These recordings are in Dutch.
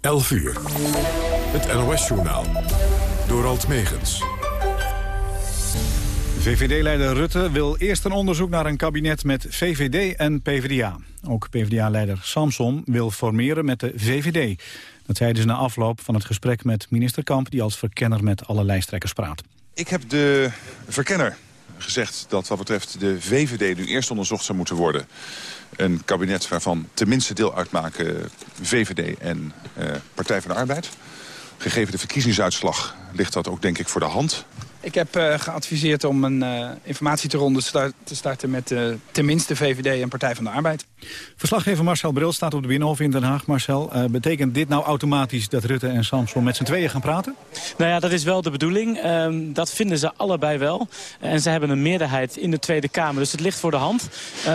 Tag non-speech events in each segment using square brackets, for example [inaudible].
11 uur. Het NOS-journaal. Door Alt Megens. VVD-leider Rutte wil eerst een onderzoek naar een kabinet met VVD en PvdA. Ook PvdA-leider Samson wil formeren met de VVD. Dat zeiden ze na afloop van het gesprek met minister Kamp... die als verkenner met alle lijsttrekkers praat. Ik heb de verkenner gezegd dat wat betreft de VVD nu eerst onderzocht zou moeten worden. Een kabinet waarvan tenminste deel uitmaken VVD en uh, Partij van de Arbeid. Gegeven de verkiezingsuitslag ligt dat ook denk ik voor de hand. Ik heb uh, geadviseerd om een uh, informatieronde te starten met uh, tenminste VVD en Partij van de Arbeid. Verslaggever Marcel Bril staat op de Binnenhof in Den Haag. Marcel, betekent dit nou automatisch dat Rutte en Samson met z'n tweeën gaan praten? Nou ja, dat is wel de bedoeling. Ehm, dat vinden ze allebei wel. En ze hebben een meerderheid in de Tweede Kamer, dus het ligt voor de hand.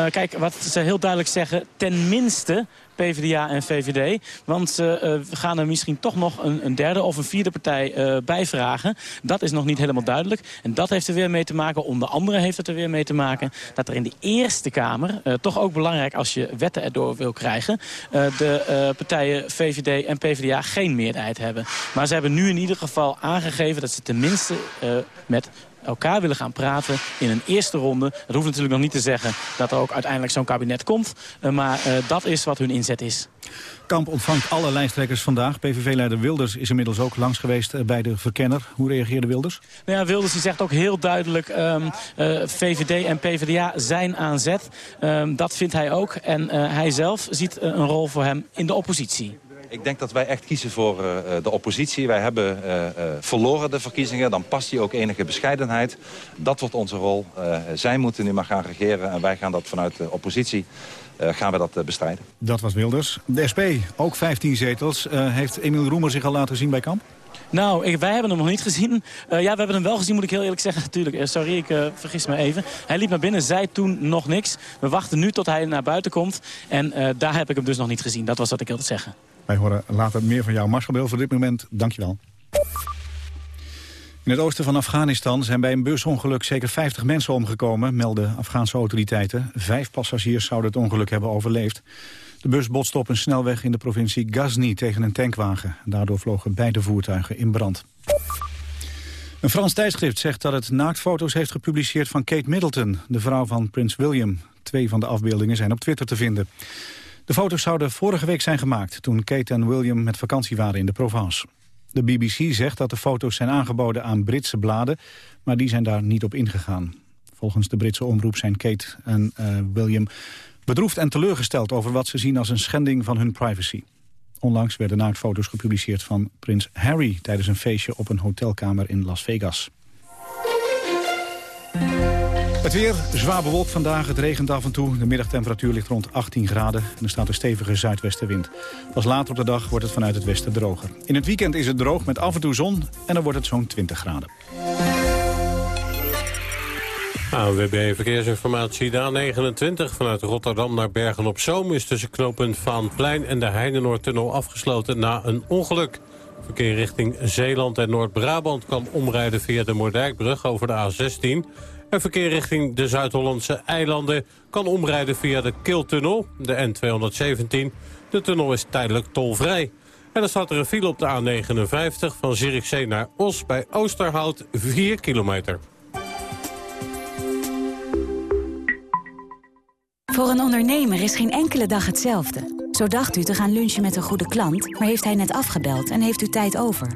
kijk, wat ze heel duidelijk zeggen, tenminste PvdA en VVD. Want ze uh, gaan er misschien toch nog een, een derde of een vierde partij uh, bij vragen. Dat is nog niet helemaal duidelijk. En dat heeft er weer mee te maken, onder andere heeft het er weer mee te maken... dat er in de Eerste Kamer, toch ook belangrijk als je wetten erdoor wil krijgen... de partijen VVD en PvdA geen meerderheid hebben. Maar ze hebben nu in ieder geval aangegeven dat ze tenminste met elkaar willen gaan praten in een eerste ronde. Dat hoeft natuurlijk nog niet te zeggen dat er ook uiteindelijk zo'n kabinet komt. Uh, maar uh, dat is wat hun inzet is. Kamp ontvangt alle lijsttrekkers vandaag. PVV-leider Wilders is inmiddels ook langs geweest eh, bij de verkenner. Hoe reageerde Wilders? Nou ja, Wilders die zegt ook heel duidelijk... Um, uh, VVD en PvdA zijn aan zet. Um, dat vindt hij ook. En uh, hij zelf ziet een rol voor hem in de oppositie. Ik denk dat wij echt kiezen voor uh, de oppositie. Wij hebben uh, uh, verloren de verkiezingen. Dan past hier ook enige bescheidenheid. Dat wordt onze rol. zij moeten nu maar gaan regeren. En wij gaan dat vanuit de oppositie gaan we dat bestrijden. Dat was Wilders. De SP, ook 15 zetels. heeft Emiel Roemer zich al laten zien bij Kamp? Nou, ik, wij hebben hem nog niet gezien. Uh, ja, we hebben hem wel gezien, moet ik heel eerlijk zeggen. [laughs] Natuurlijk, sorry, ik uh, vergis me even. Hij liep naar binnen, zei toen nog niks. We wachten nu tot hij naar buiten komt. En uh, daar heb ik hem dus nog niet gezien. Dat was wat ik wilde zeggen. Wij horen later meer van jou, Marschalbeel. Voor dit moment, dankjewel. In het oosten van Afghanistan zijn bij een busongeluk zeker 50 mensen omgekomen, melden Afghaanse autoriteiten. Vijf passagiers zouden het ongeluk hebben overleefd. De bus botste op een snelweg in de provincie Ghazni tegen een tankwagen. Daardoor vlogen beide voertuigen in brand. Een Frans tijdschrift zegt dat het naaktfoto's heeft gepubliceerd van Kate Middleton, de vrouw van prins William. Twee van de afbeeldingen zijn op Twitter te vinden. De foto's zouden vorige week zijn gemaakt toen Kate en William met vakantie waren in de Provence. De BBC zegt dat de foto's zijn aangeboden aan Britse bladen, maar die zijn daar niet op ingegaan. Volgens de Britse omroep zijn Kate en uh, William bedroefd en teleurgesteld over wat ze zien als een schending van hun privacy. Onlangs werden naaktfoto's gepubliceerd van prins Harry tijdens een feestje op een hotelkamer in Las Vegas. Het weer, zwaar bewolkt vandaag, het regent af en toe. De middagtemperatuur ligt rond 18 graden en er staat een stevige zuidwestenwind. Pas later op de dag wordt het vanuit het westen droger. In het weekend is het droog met af en toe zon en dan wordt het zo'n 20 graden. ANWB Verkeersinformatie. De A29 vanuit Rotterdam naar Bergen-op-Zoom... is tussen knooppunt Plein en de Heinenoordtunnel afgesloten na een ongeluk. Verkeer richting Zeeland en Noord-Brabant kan omrijden via de Moerdijkbrug over de A16... En verkeer richting de Zuid-Hollandse eilanden kan omrijden via de Kiltunnel, de N217. De tunnel is tijdelijk tolvrij. En dan staat er een file op de A59 van Zierikzee naar Os bij Oosterhout 4 kilometer. Voor een ondernemer is geen enkele dag hetzelfde. Zo dacht u te gaan lunchen met een goede klant, maar heeft hij net afgebeld en heeft u tijd over.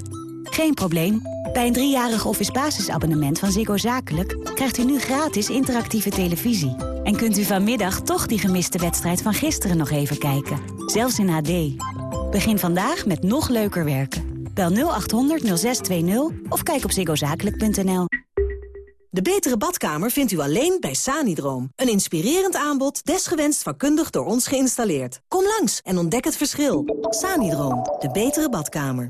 Geen probleem. Bij een driejarig office basisabonnement van Ziggo Zakelijk... krijgt u nu gratis interactieve televisie. En kunt u vanmiddag toch die gemiste wedstrijd van gisteren nog even kijken. Zelfs in HD. Begin vandaag met nog leuker werken. Bel 0800 0620 of kijk op ziggozakelijk.nl. De betere badkamer vindt u alleen bij Sanidroom. Een inspirerend aanbod, desgewenst vakkundig door ons geïnstalleerd. Kom langs en ontdek het verschil. Sanidroom, de betere badkamer.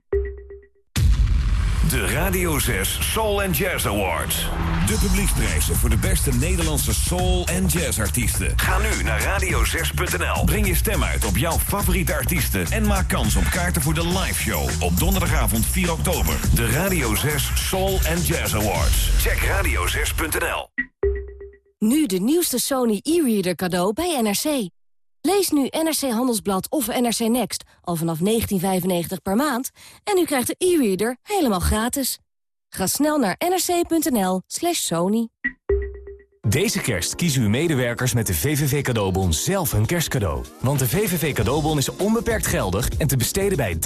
De Radio 6 Soul and Jazz Awards. De publieksprijzen voor de beste Nederlandse soul- en jazzartiesten. Ga nu naar radio6.nl. Breng je stem uit op jouw favoriete artiesten... en maak kans op kaarten voor de live show op donderdagavond 4 oktober. De Radio 6 Soul and Jazz Awards. Check radio6.nl. Nu de nieuwste Sony e-reader cadeau bij NRC. Lees nu NRC Handelsblad of NRC Next al vanaf 19,95 per maand... en u krijgt de e-reader helemaal gratis. Ga snel naar nrc.nl slash sony. Deze kerst kiezen uw medewerkers met de VVV Cadeaubon zelf hun kerstcadeau. Want de VVV Cadeaubon is onbeperkt geldig en te besteden bij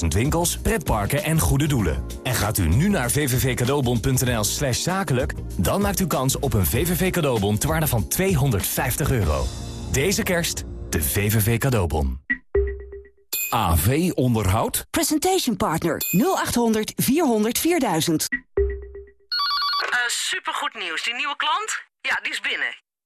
23.000 winkels, pretparken en goede doelen. En gaat u nu naar vvvcadeaubon.nl slash zakelijk... dan maakt u kans op een VVV Cadeaubon ter waarde van 250 euro. Deze kerst de VVV Cadeaubon. AV Onderhoud? Presentation Partner 0800 400 4000. Uh, supergoed nieuws. Die nieuwe klant? Ja, die is binnen.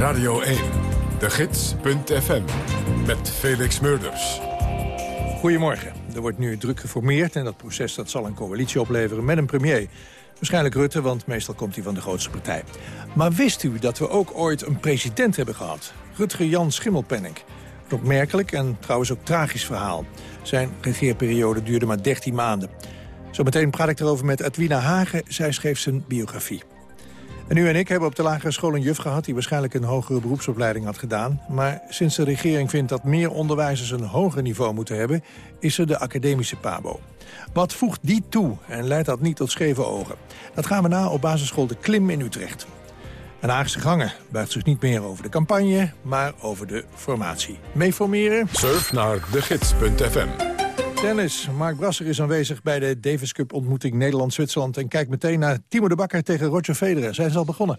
Radio 1. De Gids.fm. Met Felix Murders. Goedemorgen. Er wordt nu druk geformeerd en dat proces dat zal een coalitie opleveren met een premier. Waarschijnlijk Rutte, want meestal komt hij van de grootste partij. Maar wist u dat we ook ooit een president hebben gehad? Rutger Jan Schimmelpenninck. Een opmerkelijk en trouwens ook tragisch verhaal. Zijn regeerperiode duurde maar 13 maanden. Zometeen praat ik erover met Edwina Hagen. Zij schreef zijn biografie. En u en ik hebben op de lagere school een juf gehad... die waarschijnlijk een hogere beroepsopleiding had gedaan. Maar sinds de regering vindt dat meer onderwijzers een hoger niveau moeten hebben... is er de academische PABO. Wat voegt die toe en leidt dat niet tot scheve ogen? Dat gaan we na op basisschool De Klim in Utrecht. En Haagse Gangen buigt zich niet meer over de campagne, maar over de formatie. Meeformeren? Surf naar degids.fm. Tennis. Mark Brasser is aanwezig bij de Davis Cup ontmoeting Nederland-Zwitserland... en kijkt meteen naar Timo de Bakker tegen Roger Federer. Zijn ze al begonnen?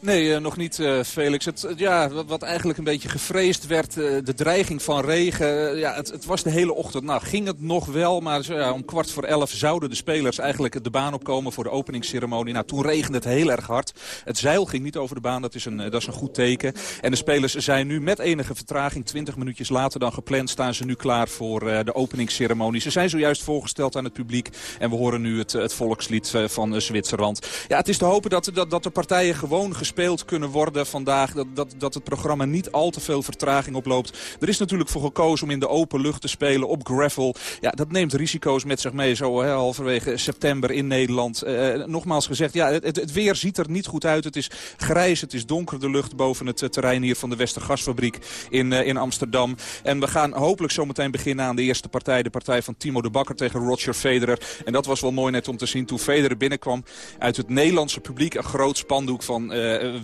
Nee, uh, nog niet, uh, Felix. Het, ja, wat, eigenlijk een beetje gevreesd werd, uh, de dreiging van regen. ja, het, het, was de hele ochtend. Nou, ging het nog wel, maar om kwart voor elf zouden de spelers eigenlijk de baan opkomen voor de openingsceremonie. Nou, toen regende het heel erg hard. Het zeil ging niet over de baan, dat is een, dat is een goed teken. En de spelers zijn nu met enige vertraging, 20 minuutjes later dan gepland, staan ze nu klaar voor de openingsceremonie. Ze zijn zojuist voorgesteld aan het publiek en we horen nu het, het volkslied van Zwitserland. Ja, het is te hopen dat, dat, dat de partijen gewoon gespeeld kunnen worden vandaag. Dat, dat, dat het programma niet al te veel vertraging oploopt. Er is natuurlijk voor gekozen om in de open lucht te spelen op gravel. Ja, dat neemt risico's met zich mee zo hè, halverwege september in Nederland. Uh, nogmaals gezegd, ja, het, het, weer ziet er niet goed uit. Het is grijs, het is donker de lucht boven het terrein hier van de Westergasfabriek in, in Amsterdam. En we gaan hopelijk zometeen beginnen aan de eerste partij. De partij van Timo de Bakker tegen Roger Federer. En dat was wel mooi net om te zien toen Federer binnenkwam. Uit het Nederlandse publiek een groot spandoek van...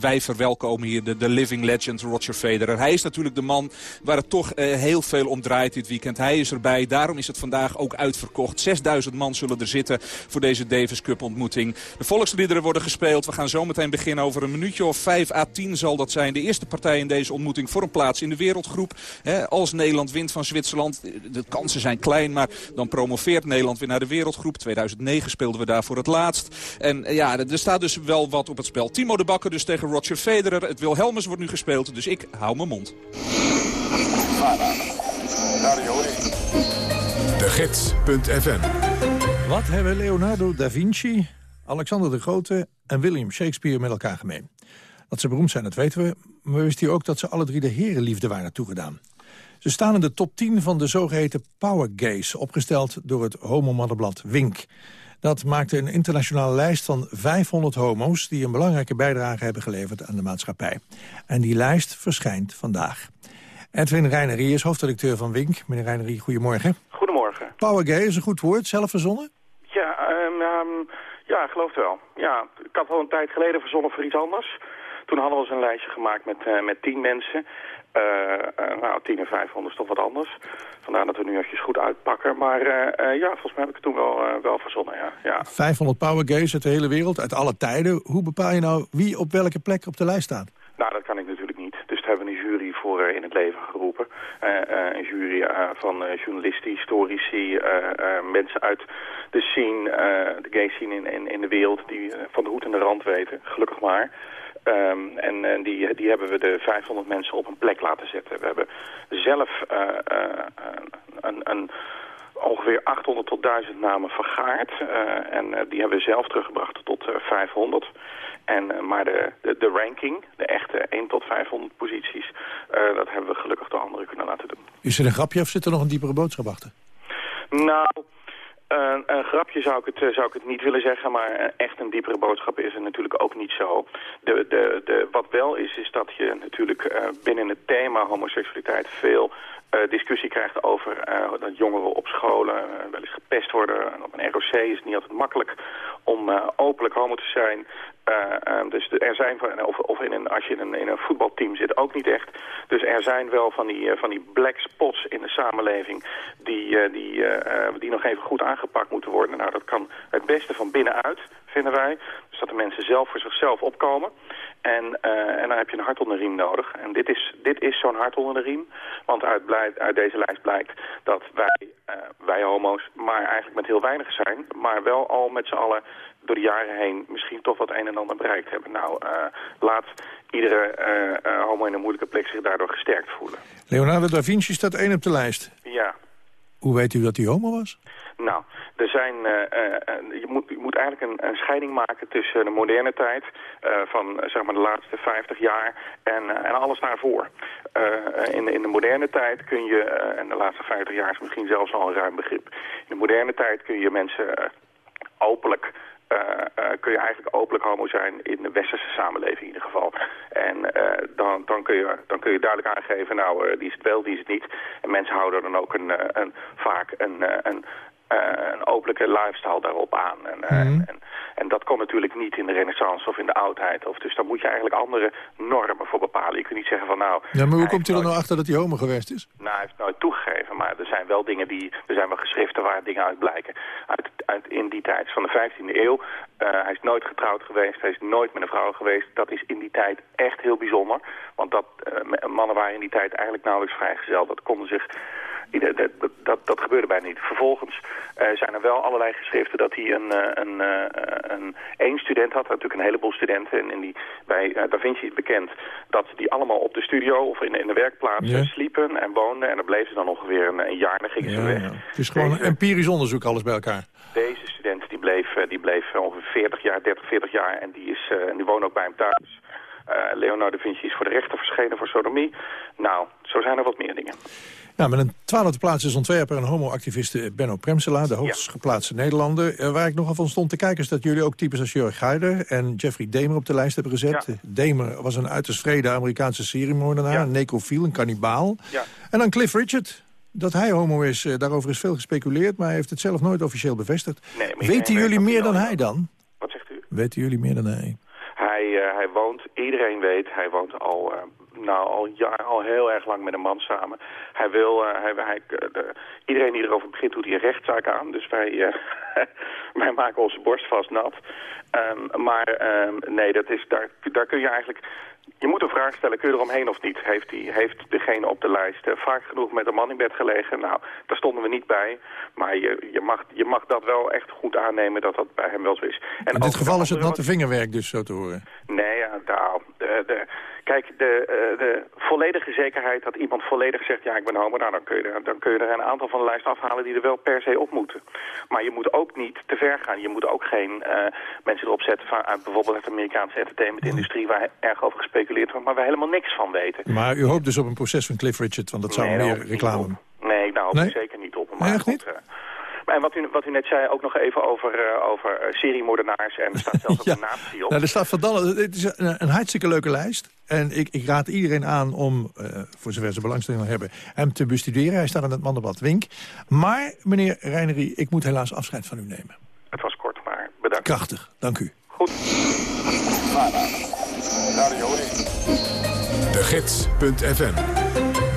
wij verwelkomen hier de, de living legend Roger Federer. Hij is natuurlijk de man waar het toch uh, heel veel om draait dit weekend. Hij is erbij, daarom is het vandaag ook uitverkocht. 6000 man zullen er zitten voor deze Davis Cup ontmoeting. De volksliederen worden gespeeld. We gaan zo meteen beginnen over een minuutje of 5 à 10 zal dat zijn. De eerste partij in deze ontmoeting voor een plaats in de wereldgroep. Als Nederland wint van Zwitserland, de kansen zijn klein, maar dan promoveert Nederland weer naar de wereldgroep. 2009 speelden we daar voor het laatst. En ja, er staat dus wel wat op het spel. Timo de Bakker dus tegen Roger Federer. Het Wilhelmus wordt nu gespeeld, dus ik hou mijn mond. De Gids.fm Wat hebben Leonardo da Vinci, Alexander de Grote en William Shakespeare met elkaar gemeen? Dat ze beroemd zijn, dat weten we. Maar wist u ook dat ze alle drie de herenliefde waren toegedaan? Ze staan in de top 10 van de zogeheten Power Gays... opgesteld door het homomannenblad Wink. Dat maakte een internationale lijst van 500 homo's... die een belangrijke bijdrage hebben geleverd aan de maatschappij. En die lijst verschijnt vandaag. Edwin Reinerie is hoofdredacteur van Wink. Meneer Reinerie, goedemorgen. Goedemorgen. Power gay is een goed woord, zelf verzonnen? Ja, um, um, Ja, geloof het wel. Ja, ik had al een tijd geleden verzonnen voor iets anders. Toen hadden we eens een lijstje gemaakt met, uh, met tien mensen. Uh, uh, nou, 10 en 500 is toch wat anders. Vandaar dat we nu eventjes goed uitpakken. Maar ja, volgens mij heb ik het toen wel, wel verzonnen, ja. ja. 500 power gays uit de hele wereld, uit alle tijden. Hoe bepaal je nou wie op welke plek op de lijst staat? Nou, dat kan ik natuurlijk niet. Dus daar hebben we een jury voor in het leven geroepen. een jury van journalisten, historici, mensen uit de scene, de gay scene in, in, in de wereld... die van de hoed en de rand weten, gelukkig maar... Um, en, en die, die hebben we de 500 mensen op een plek laten zetten. We hebben zelf uh, uh, een, een, ongeveer 800 tot 1000 namen vergaard. En die hebben we zelf teruggebracht tot 500. En, maar de, de, de, ranking, de echte 1 tot 500 posities, dat hebben we gelukkig door anderen kunnen laten doen. Is er een grapje of zit er nog een diepere boodschap achter? Nou, een, een, grapje zou ik, het, zou ik het niet willen zeggen, maar echt een diepere boodschap is het natuurlijk ook niet zo. De, de, de, wat wel is, is dat je natuurlijk uh, binnen het thema homoseksualiteit veel uh, discussie krijgt over dat jongeren op scholen wel eens gepest worden. En op een ROC is het niet altijd makkelijk om openlijk homo te zijn. Uh, dus er zijn, of, of in een, als je in een, in een voetbalteam zit, ook niet echt. Dus er zijn wel van die, uh, van die black spots in de samenleving die, uh, die, die nog even goed aangepakt moeten worden. Nou, dat kan het beste van binnenuit, vinden wij. Dus dat de mensen zelf voor zichzelf opkomen. En, en dan heb je een hart onder de riem nodig. En dit is, dit is zo'n hart onder de riem. Want uit, blijkt, uit deze lijst blijkt dat wij, wij homo's, maar eigenlijk met heel weinig zijn. Maar wel al met z'n allen door de jaren heen misschien toch wat een en ander bereikt hebben. Nou, uh, laat iedere homo in een moeilijke plek zich daardoor gesterkt voelen. Leonardo da Vinci staat één op de lijst. Ja. Hoe weet u dat hij homo was? Nou, er zijn, je, moet, je moet eigenlijk een, een, scheiding maken tussen de moderne tijd van zeg maar de laatste 50 jaar en, en alles daarvoor. in, in de moderne tijd kun je, en de laatste 50 jaar is misschien zelfs al een ruim begrip. In de moderne tijd kun je mensen openlijk kun je eigenlijk openlijk homo zijn in de westerse samenleving in ieder geval. En uh, dan, dan, kun je, dan kun je duidelijk aangeven, nou, die is het wel, die is het niet. En mensen houden dan ook een, een, vaak een, een, een openlijke lifestyle daarop aan. En, mm. en, en, dat kon natuurlijk niet in de renaissance of in de oudheid. Of, dus daar moet je eigenlijk andere normen voor bepalen. Je kunt niet zeggen van nou... Ja, maar hoe komt u er nou achter dat hij homo geweest is? Nou, hij heeft nooit toegegeven. Maar er zijn wel dingen die... Er zijn wel geschriften waar dingen uit blijken. Uit, uit in die tijd van de 15e eeuw. Uh, hij is nooit getrouwd geweest. Hij is nooit met een vrouw geweest. Dat is in die tijd echt heel bijzonder. Want dat, uh, mannen waren in die tijd eigenlijk nauwelijks vrijgezeld. Dat konden zich dat, dat, dat, dat, gebeurde bijna niet. Vervolgens uh, zijn er wel allerlei geschriften dat hij een, uh, een, een één student had. Natuurlijk een heleboel studenten. En, en die, bij Da Vinci is bekend dat die allemaal op de studio of in, in de werkplaats ja. sliepen en woonden. En dan bleven ze dan ongeveer een, een jaar en dan gingen ja, ze weg. Ja. Het is gewoon Deze, empirisch onderzoek alles bij elkaar. Deze student die bleef, die bleef ongeveer 40 jaar, 30, 40 jaar. En die, is, en die woont ook bij hem thuis. Leonardo da Vinci is voor de rechter verschenen voor sodomie. Nou, zo zijn er wat meer dingen. Nou, met een twaalfde plaats is ontwerper en homo-activiste Benno Premsela... de hoogst geplaatste Nederlander. Uh, waar ik nogal van stond te kijken is dat jullie ook types als Jörg Geider... en Jeffrey Demer op de lijst hebben gezet. Ja. Demer was een uiterst vrede Amerikaanse seriemoordenaar... Ja. een necrofiel, een kannibaal. Ja. En dan Cliff Richard... Dat hij homo is, uh, daarover is veel gespeculeerd... maar hij heeft het zelf nooit officieel bevestigd. Nee, Weten jullie meer dan hij dan? Wat zegt u? Weten jullie meer dan hij? Hij, uh, hij woont, iedereen weet, hij woont al nou, al, jaar, al heel erg lang met een man samen. Hij wil, uh, hij, hij, de, iedereen die erover begint doet hier rechtszaak aan. Dus wij, uh, [laughs] wij maken onze borst vast nat. Um, maar um, nee, dat is, daar, daar kun je eigenlijk... Je moet een vraag stellen, kun je eromheen of niet? Heeft, die, heeft degene op de lijst uh, vaak genoeg met een man in bed gelegen? Nou, daar stonden we niet bij. Maar je, je, mag, je mag dat wel echt goed aannemen dat dat bij hem wel zo is. En in dit geval is het natte vingerwerk dus zo te horen? Nee, ja, nou, de, de, kijk, de, uh, de volledige zekerheid dat iemand volledig zegt... ja, ik ben homo, nou, dan kun, je er, dan kun je er een aantal van de lijst afhalen... die er wel per se op moeten. Maar je moet ook niet te ver gaan. Je moet ook geen uh, mensen erop zetten... van uit bijvoorbeeld het Amerikaanse entertainmentindustrie... waar erg over gespeculeerd wordt, maar waar helemaal niks van weten. Maar u hoopt dus op een proces van Cliff Richard... want dat zou nee, meer reclame... Nee, nou, nee? zeker niet op. Maar nee, echt niet? Goed, en wat u, wat u net zei, ook nog even over, uh, over uh, seriemoordenaars. En er staat zelfs [laughs] ja. ook een nazi op. Nou, er staat van het is een, een hartstikke leuke lijst. En ik, ik raad iedereen aan om, uh, voor zover ze belangstelling hebben... hem te bestuderen. Hij staat aan het mandenblad Wink. Maar, meneer Reinery, ik moet helaas afscheid van u nemen. Het was kort, maar. Bedankt. Krachtig, dank u. Goed. De Gids.fm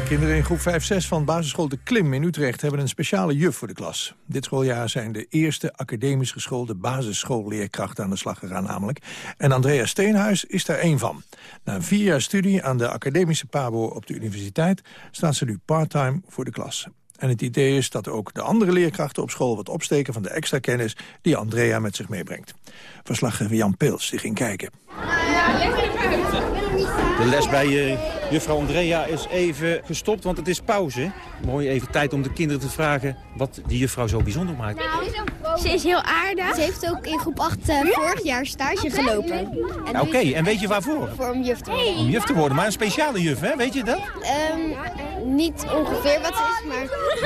Kinderen in groep 5-6 van basisschool De Klim in Utrecht... hebben een speciale juf voor de klas. Dit schooljaar zijn de eerste academisch geschoolde basisschoolleerkrachten aan de slag gegaan namelijk. En Andrea Steenhuis is daar één van. Na vier jaar studie aan de academische PABO op de universiteit... staat ze nu parttime voor de klas. En het idee is dat ook de andere leerkrachten op school wat opsteken van de extra kennis die Andrea met zich meebrengt. Verslaggever Jan Pils die ging kijken. De les bij uh, juffrouw Andrea is even gestopt, want het is pauze. Mooi even tijd om de kinderen te vragen wat die juffrouw zo bijzonder maakt. Nou, ze is heel aardig. Ze heeft ook in groep 8 uh, vorig jaar stage gelopen. Oké, okay, en weet je waarvoor? Voor om juf te worden. Om juf te worden, maar een speciale juf, hè? Weet je dat? Um, niet ongeveer wat ze is, maar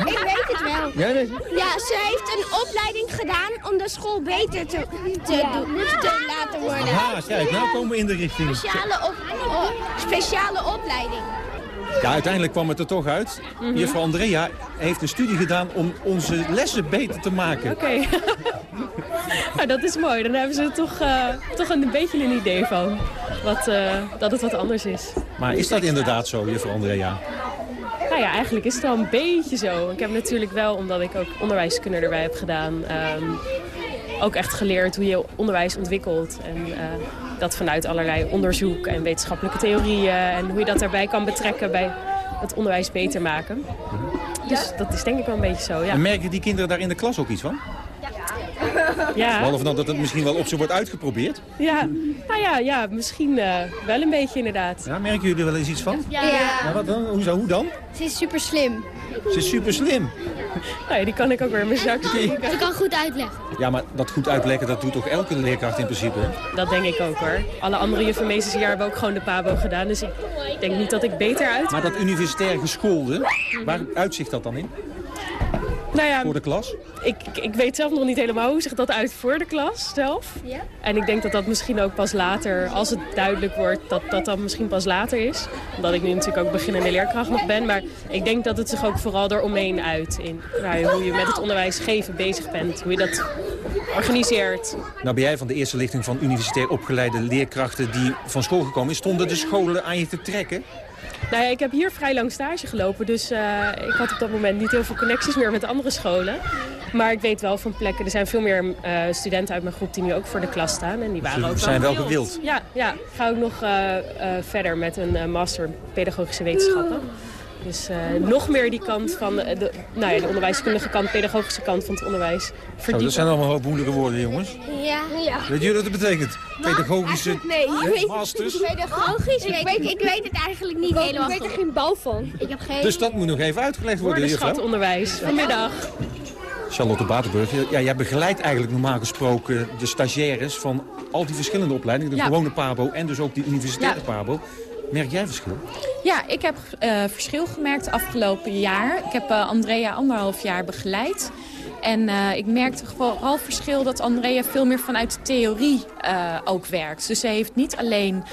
ik weet het wel. Ja, weet ja, ze heeft een opleiding gedaan om de school beter te, te, ja. te laten worden. Ah, kijk, nou komen we in de richting. Speciale, op, op, speciale opleiding. Ja, uiteindelijk kwam het er toch uit. Mm -hmm. Juffrouw Andrea heeft een studie gedaan om onze lessen beter te maken. Oké. Okay. [laughs] nou, dat is mooi. Dan hebben ze toch, uh, toch een beetje een idee van wat, uh, dat het wat anders is. Maar is dat inderdaad zo, juffrouw Andrea? Nou ja, eigenlijk is het wel een beetje zo. Ik heb natuurlijk wel, omdat ik ook onderwijskunde erbij heb gedaan... Um, ook echt geleerd hoe je onderwijs ontwikkelt. En uh, dat vanuit allerlei onderzoek en wetenschappelijke theorieën... en hoe je dat daarbij kan betrekken bij het onderwijs beter maken. Dus dat is denk ik wel een beetje zo, ja. En merken die kinderen daar in de klas ook iets van? Ja. Behalve dan dat het misschien wel op ze wordt uitgeprobeerd. Ja, nou ja, ja misschien uh, wel een beetje inderdaad. Ja, merken jullie er wel eens iets van? Ja. ja. wat dan? Hoe, hoe dan? Ze is super slim. Ze is super slim. Nou ja, die kan ik ook weer in mijn zak steken. Ze kan goed uitleggen. Ja, maar dat goed uitleggen, dat doet toch elke leerkracht in principe? Dat denk ik ook hoor. Alle andere juffenmeesters hier hebben ook gewoon de PABO gedaan. Dus ik denk niet dat ik beter uit. Maar dat universitair geschoolde, waar uitzicht dat dan in? Nou ja, voor de klas? Ik, ik, ik, weet zelf nog niet helemaal hoe zich dat uit voor de klas zelf. Ja? En ik denk dat dat misschien ook pas later, als het duidelijk wordt, dat dat dan misschien pas later is. Omdat ik nu natuurlijk ook beginnende leerkracht nog ben. Maar ik denk dat het zich ook vooral eromheen uit. In nou, hoe je met het onderwijs geven bezig bent. Hoe je dat organiseert. Nou ben jij van de eerste lichting van universitair opgeleide leerkrachten die van school gekomen is. Stonden de scholen aan je te trekken? Nou ja, ik heb hier vrij lang stage gelopen, dus uh, ik had op dat moment niet heel veel connecties meer met andere scholen. Maar ik weet wel van plekken, er zijn veel meer uh, studenten uit mijn groep die nu ook voor de klas staan. En die waren Ze ook zijn wel gewild. Ja, ja, ik ga ook nog uh, verder met een master in pedagogische wetenschappen. Dus nog meer die kant van de, de, nou ja, de onderwijskundige kant, pedagogische kant van het onderwijs verdiepen. Zo, dat zijn allemaal hoop moeilijke woorden, jongens. Ja. ja. Weet jullie wat dat betekent? Pedagogische nee, masters? Pedagogisch? Ik weet, ik weet het eigenlijk niet helemaal Ik weet er geen bal van. Ik heb geen... Dus dat moet nog even uitgelegd worden, juffrouw. onderwijs vanmiddag. Charlotte Batenburg, ja, jij begeleidt eigenlijk normaal gesproken de stagiaires van al die verschillende opleidingen. De ja. gewone PABO en dus ook die universitaire ja. PABO. Merk jij verschil? Ja, ik heb uh, verschil gemerkt afgelopen jaar. Ik heb uh, Andrea anderhalf jaar begeleid. En uh, ik merkte vooral verschil dat Andrea veel meer vanuit de theorie ook werkt. Dus ze heeft niet alleen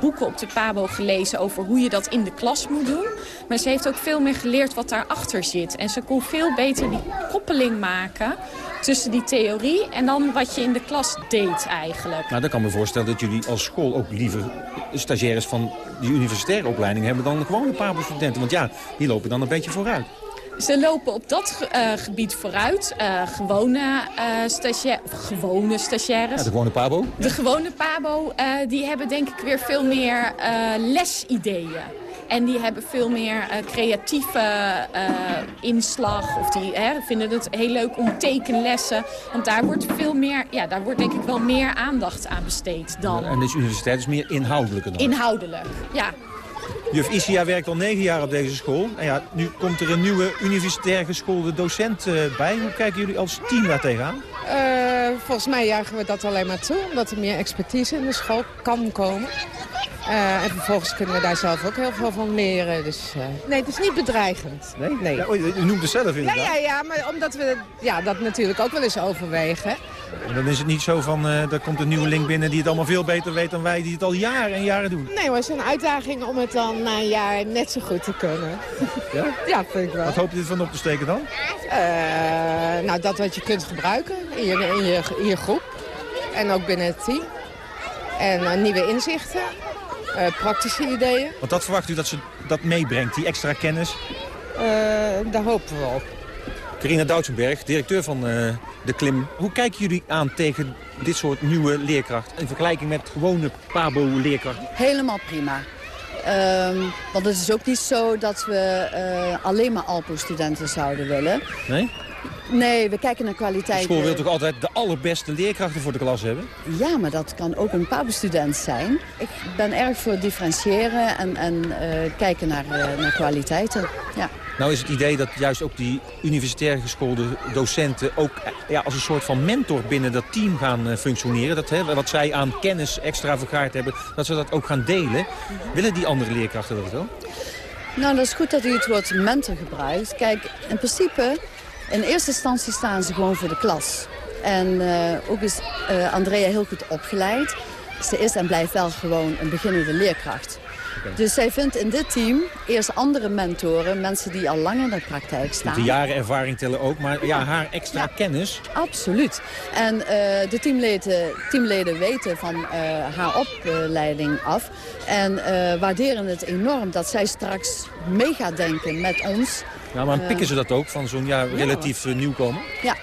boeken op de PABO gelezen over hoe je dat in de klas moet doen. Maar ze heeft ook veel meer geleerd wat daarachter zit. En ze kon veel beter die koppeling maken tussen die theorie en dan wat je in de klas deed eigenlijk. Nou, dan kan me voorstellen dat jullie als school ook liever stagiaires van die universitaire opleiding hebben dan gewone PABO-studenten. Want ja, die lopen dan een beetje vooruit. Ze lopen op dat uh, gebied vooruit. Uh, gewone, uh, stagia gewone stagiaires. Ja, de gewone pabo. De gewone pabo, die hebben denk ik weer veel meer lesideeën. En die hebben veel meer creatieve inslag. Of die vinden het heel leuk om tekenlessen. Want daar wordt veel meer, ja, daar wordt denk ik wel meer aandacht aan besteed dan. En deze universiteit is meer inhoudelijker dan? Inhoudelijk, ja. Juf Isia werkt al negen jaar op deze school. En ja, nu komt er een nieuwe universitair geschoolde docent uh, bij. Hoe kijken jullie als team daar tegenaan? Uh, volgens mij jagen we dat alleen maar toe. Omdat er meer expertise in de school kan komen. Uh, en vervolgens kunnen we daar zelf ook heel veel van leren. Dus nee, het is niet bedreigend. Nee? nee. Ja, u noemt het zelf inderdaad. Ja, ja, ja, maar omdat we ja, dat natuurlijk ook wel eens overwegen. En dan is het niet zo van, uh, er komt een nieuwe link binnen die het allemaal veel beter weet dan wij die het al jaren en jaren doen. Nee hoor, het is een uitdaging om het dan na een jaar net zo goed te kunnen. Ja? [laughs] ja, vind ik wel. Wat hoop je ervan op te steken dan? Nou, dat wat je kunt gebruiken in je, in je, in je groep. En ook binnen het team. En eh, nieuwe inzichten, eh, praktische ideeën. Want dat verwacht u dat ze dat meebrengt, die extra kennis? Eh, daar hopen we op. Carina Doutsenberg, directeur van eh, de Klim. Hoe kijken jullie aan tegen dit soort nieuwe leerkracht... in vergelijking met gewone PABO-leerkracht? Helemaal prima. Ehm, want het is ook niet zo dat we eh, alleen maar Alpo-studenten zouden willen. Nee? Nee, we kijken naar De kwaliteit. school wil toch altijd de allerbeste leerkrachten voor de klas hebben? Ja, maar dat kan ook een PABO-student zijn. Ik ben erg voor differentiëren en, en eh, kijken naar, eh, naar kwaliteiten. Ja. Nou is het idee dat juist ook die universitair geschoolde docenten... ook ja, als een soort van mentor binnen dat team gaan eh, functioneren. Dat, hè, wat zij aan kennis extra vergaard hebben, dat ze dat ook gaan delen. Willen die andere leerkrachten dat wel? Nou, dat is goed dat u het woord mentor gebruikt. Kijk, in principe, in eerste instantie staan ze gewoon voor de klas. En eh, ook is eh, Andrea heel goed opgeleid. Ze is en blijft wel gewoon een beginnende leerkracht. Dus zij vindt in dit team eerst andere mentoren, mensen die al lang in de praktijk staan. De jaren ervaring tellen ook, maar ja, haar extra kennis... Absoluut. En eh, de teamleden, teamleden weten van haar opleiding af. En waarderen het enorm dat zij straks mee gaat denken met ons. Ja, maar Eh, pikken ze dat ook van zo'n ja, relatief eh, nieuwkomer? Ja,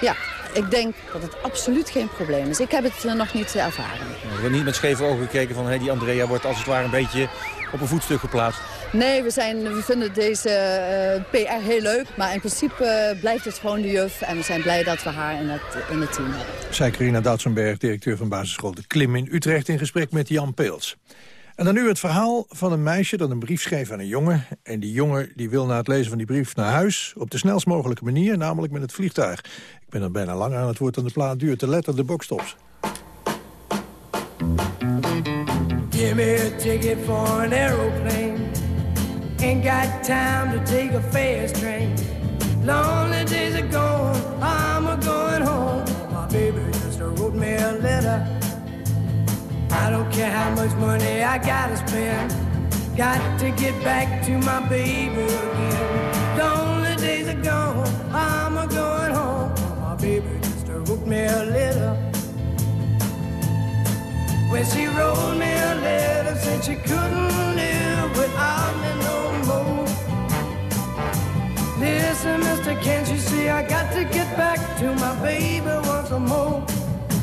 ja, ik denk dat het absoluut geen probleem is. Ik heb het eh, nog niet ervaren. Er wordt niet met scheve ogen gekeken van hey, die Andrea wordt als het ware een beetje op een voetstuk geplaatst. Nee, we, zijn, we vinden deze eh, PR heel leuk. Maar in principe blijft het gewoon de juf. En we zijn blij dat we haar in het, in het team hebben. Zei Carina Doutsenberg, directeur van basisschool De Klim in Utrecht... in gesprek met Jan Peels. En dan nu het verhaal van een meisje dat een brief schreef aan een jongen. En die jongen die wil na het lezen van die brief naar huis... op de snelst mogelijke manier, namelijk met het vliegtuig. Ik ben er bijna lang aan het woord aan de plaat duurt. De letter de bokstops. Give me a ticket for an aeroplane. Ain't got time to take a fast train. Lonely days are I don't care how much money I gotta spend. Got to get back to my baby again. Lonely days are gone, I'm a going home. My baby just wrote me a letter. When she wrote me a letter, said she couldn't live without me no more. Listen, mister, can't you see I got to get back to my baby once more?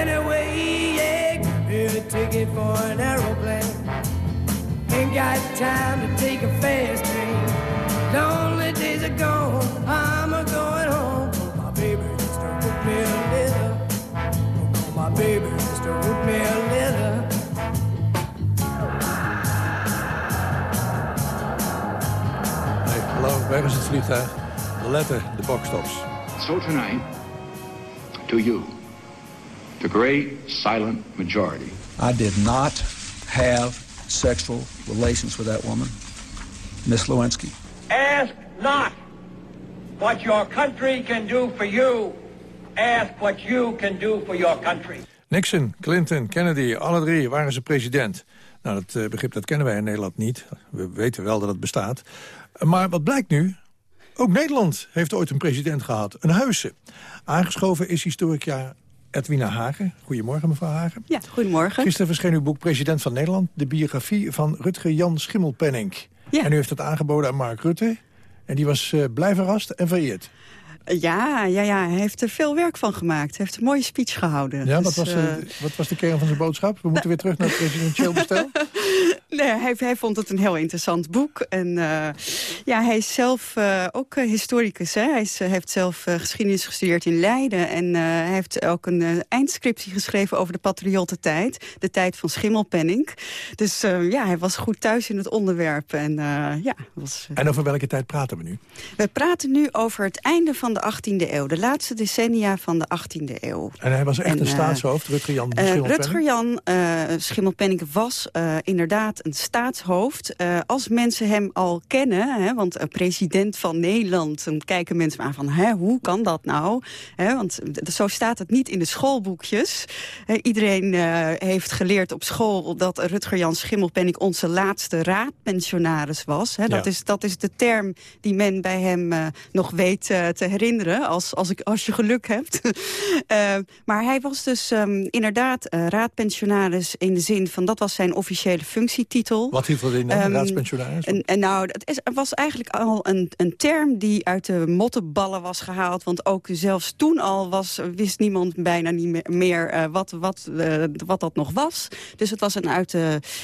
Anyway, yeah, me a ticket for an aeroplane. Ain't got time to take a fast train. Lonely days are gone, I'm a going home. My baby just wrote me a letter. Oh, my baby just wrote me a letter. Nee, hallo, waar is het vliegtuig? Letter, de bokstops. So tonight, to you, the great silent majority. I did not have sexual relations with that woman, Miss Lewinsky. Ask not what your country can do for you. Ask what you can do for your country. Nixon, Clinton, Kennedy, alle drie waren ze president. Nou, dat eh, begrip dat kennen wij in Nederland niet. We weten wel dat het bestaat. Maar wat blijkt nu? Ook Nederland heeft ooit een president gehad, een Huisse. Aangeschoven is historica Edwina Hagen. Goedemorgen, mevrouw Hagen. Ja, goedemorgen. Gisteren verscheen uw boek President van Nederland... de biografie van Rutger Jan Schimmelpenninck. Ja. En u heeft het aangeboden aan Mark Rutte. En die was eh, blij verrast en vereerd. Ja, ja, ja, hij heeft er veel werk van gemaakt. Hij heeft een mooie speech gehouden. Ja, Dus, wat, was, eh, de, wat was de kern van zijn boodschap? We moeten weer terug naar het presidentieel bestel. [laughs] Nee, hij, hij, vond het een heel interessant boek. En uh, ja, hij is zelf uh, ook historicus. Hè? Hij is, heeft zelf geschiedenis gestudeerd in Leiden. En hij heeft ook een eindscriptie geschreven over de patriottentijd. De tijd van Schimmelpenning. Dus ja, hij was goed thuis in het onderwerp. En, ja, was, en over welke tijd praten we nu? We praten nu over het einde van de 18e eeuw. De laatste decennia van de 18e eeuw. En hij was echt en, een staatshoofd, Rutger Jan Schimmelpenning? Rutger Jan Schimmelpenning was inderdaad een staatshoofd. Als mensen hem al kennen, hè, want president van Nederland... dan kijken mensen aan van, hè, hoe kan dat nou? Hè, want zo staat het niet in de schoolboekjes. iedereen uh, heeft geleerd op school dat Rutger Jan Schimmelpenning... onze laatste raadpensionaris was. Hè. Dat, is, dat is de term die men bij hem uh, nog weet te herinneren... Als, als, ik, als je geluk hebt. [laughs] maar hij was dus um, inderdaad raadpensionaris in de zin van... dat was zijn officiële functie titel. Wat hield dat in um, raadspensionaris? En, en nou, het is, was eigenlijk al een, een term die uit de mottenballen was gehaald. Want ook zelfs toen al was, wist niemand bijna niet meer uh, wat, wat, wat dat nog was. Dus het was een uit,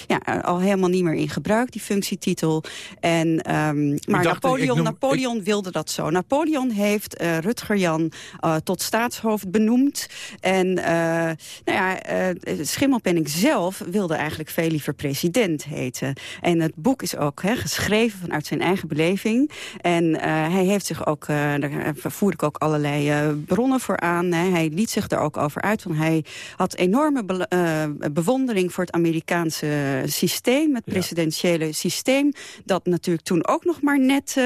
ja, al helemaal niet meer in gebruik, die functietitel. En, um, maar dacht, Napoleon, noem, Napoleon ik... wilde dat zo. Napoleon heeft Rutger Jan tot staatshoofd benoemd. En nou ja, Schimmelpenning zelf wilde eigenlijk veel liever president heten. En het boek is ook hè, geschreven vanuit zijn eigen beleving. En hij heeft zich ook, daar voer ik ook allerlei bronnen voor aan. Hè. Hij liet zich er ook over uit. Want hij had enorme be bewondering voor het Amerikaanse systeem. Het presidentiële systeem. Dat natuurlijk toen ook nog maar net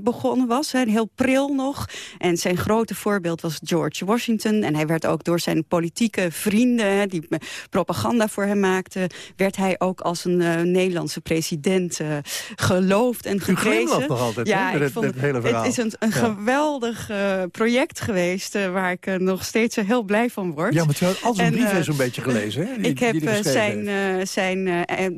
begonnen was. Hè, heel pril nog. En zijn grote voorbeeld was George Washington. En hij werd ook door zijn politieke vrienden... die propaganda voor hem maakten... werd hij ook als een uh, Nederlandse president uh, geloofd en geprezen. U nog altijd, ja, ik vond, het, hele verhaal. Het is een, een ja. geweldig uh, project geweest... waar ik nog steeds heel blij van word. Ja, maar je had al zijn brieven zo'n beetje gelezen. Hè, die, ik heb die zijn, zijn,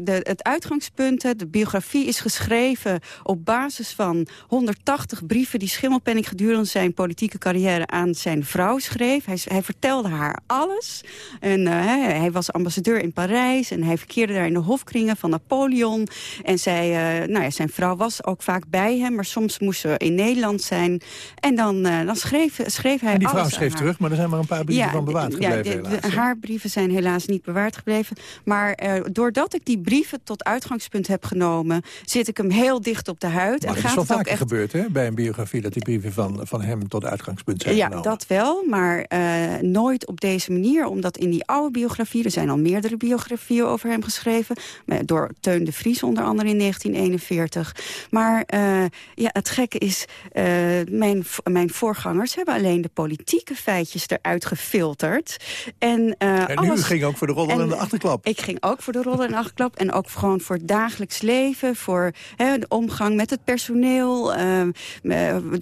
de, het uitgangspunt, de biografie is geschreven... op basis van 180 brieven die Schimmelpenning gedurende zijn politieke carrière aan zijn vrouw schreef. Hij, hij vertelde haar alles. En hij, hij was ambassadeur in Parijs en hij verkeerde daar in de hofkringen van Napoleon. En zij, uh, nou ja, zijn vrouw was ook vaak bij hem, maar soms moest ze in Nederland zijn. En dan, uh, dan schreef, schreef hij En die vrouw schreef terug, maar er zijn maar een paar brieven ja, van bewaard ja, gebleven de, helaas. De, haar brieven zijn helaas niet bewaard gebleven. Maar uh, doordat ik die brieven tot uitgangspunt heb genomen... zit ik hem heel dicht op de huid. Maar en het gaat is wel vaker echt... gebeurd hè, bij een biografie... dat die brieven van, van hem tot uitgangspunt zijn Ja, genomen. dat wel, maar uh, nooit op deze manier. Omdat in die oude biografie... er zijn al meerdere biografieën over hem geschreven... door Teun de Vries onder andere in 1941. Maar uh, ja, het gekke is, uh, mijn, mijn voorgangers hebben alleen de politieke feitjes eruit gefilterd. En, en alles, u ging ook voor de roddel en, en, de achterklap. Ik ging ook voor de roddel en de achterklap. En ook gewoon voor het dagelijks leven, voor hè, de omgang met het personeel.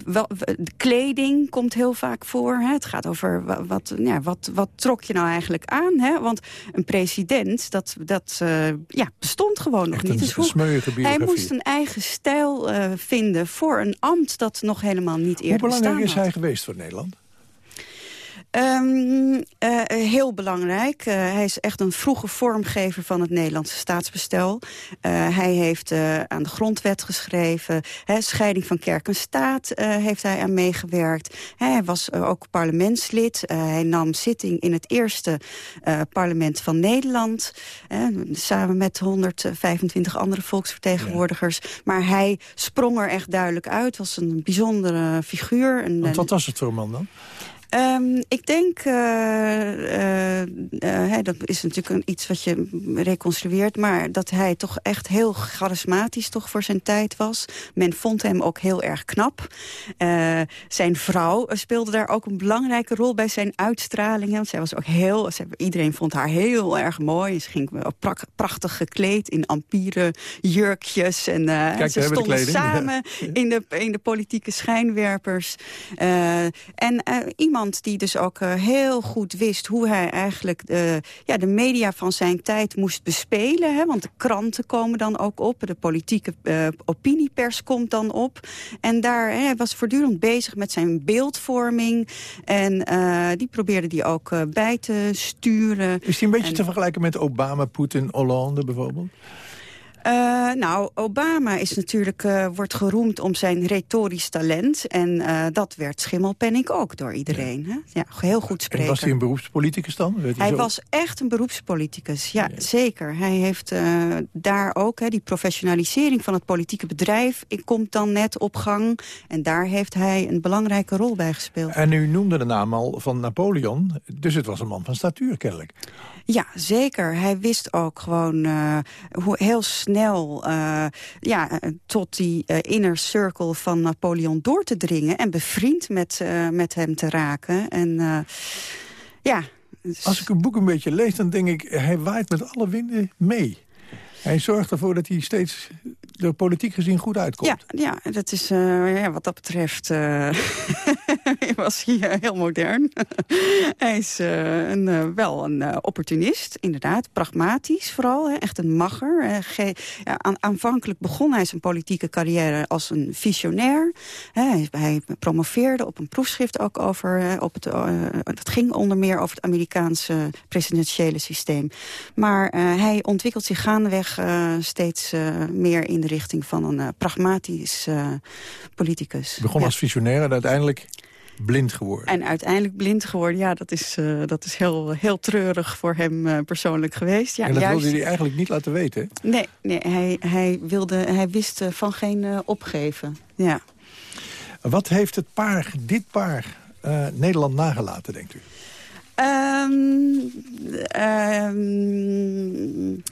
Wel, de kleding komt heel vaak voor. Hè. Het gaat over wat, ja, wat, wat trok je nou eigenlijk aan? Hè? Want een president, dat, dat ja, bestond gewoon nog niet. Dus hoe, hij moest een eigen stijl uh, vinden voor een ambt dat nog helemaal niet eerder bestaan Hoe belangrijk is hij geweest voor Nederland? Um, uh, heel belangrijk. Uh, hij is echt een vroege vormgever van het Nederlandse staatsbestel. Uh, hij heeft aan de grondwet geschreven. Scheiding van kerk en staat heeft hij aan meegewerkt. Hij was ook parlementslid. hij nam zitting in het eerste parlement van Nederland. samen met 125 andere volksvertegenwoordigers. Ja. Maar hij sprong er echt duidelijk uit. Was een bijzondere figuur. Want wat was het voor een man dan? Um, ik denk, uh, uh, uh, dat is natuurlijk een, iets wat je reconstrueert... maar dat hij toch echt heel charismatisch toch voor zijn tijd was. Men vond hem ook heel erg knap. zijn vrouw speelde daar ook een belangrijke rol bij zijn uitstralingen. Want zij was ook heel, iedereen vond haar heel erg mooi. Ze ging pra prachtig gekleed in ampieren jurkjes. En Kijk, ze stonden samen in, de, in de politieke schijnwerpers. en iemand die dus ook uh, heel goed wist hoe hij eigenlijk de, ja, de media van zijn tijd moest bespelen. Hè? Want de kranten komen dan ook op, de politieke uh, opiniepers komt dan op. En daar hij was voortdurend bezig met zijn beeldvorming. En uh, die probeerde die ook bij te sturen. Is hij een beetje en, te vergelijken met Obama, Poetin, Hollande bijvoorbeeld? Uh, nou, Obama is natuurlijk, uh, wordt geroemd om zijn retorisch talent. En uh, dat werd Schimmelpenning ook door iedereen. Ja, hè? ja heel goed spreken. En was hij een beroepspoliticus dan? hij, hij was echt een beroepspoliticus, ja, zeker. Hij heeft daar ook, hè, die professionalisering van het politieke bedrijf... komt dan net op gang. En daar heeft hij een belangrijke rol bij gespeeld. En u noemde de naam al van Napoleon. Dus het was een man van statuur kennelijk. Ja, zeker. Hij wist ook gewoon hoe heel snel uh, ja, tot die uh, inner circle van Napoleon door te dringen... en bevriend met, met hem te raken. En ja... Dus... Als ik een boek een beetje lees, dan denk ik... hij waait met alle winden mee. Hij zorgt ervoor dat hij steeds politiek gezien goed uitkomt. Ja, ja dat is uh, ja, wat dat betreft uh, [laughs] was hij heel modern. [laughs] hij is een, wel een opportunist, inderdaad. Pragmatisch vooral, hè, echt een magger. ja, aan, aanvankelijk begon hij zijn politieke carrière als een visionair. Hij, hij, promoveerde op een proefschrift ook over... op het, het ging onder meer over het Amerikaanse presidentiële systeem. Maar hij ontwikkelt zich gaandeweg steeds meer in de richting van een uh, pragmatisch politicus. Begon ja. als visionair en uiteindelijk blind geworden. En uiteindelijk blind geworden, ja, dat is, dat is heel, heel treurig voor hem persoonlijk geweest. Ja, en dat juist... wilde hij eigenlijk niet laten weten? Nee, nee hij, hij, wilde, hij wist van geen opgeven. Ja. Wat heeft het paar, dit paar, Nederland nagelaten, denkt u? Um, um...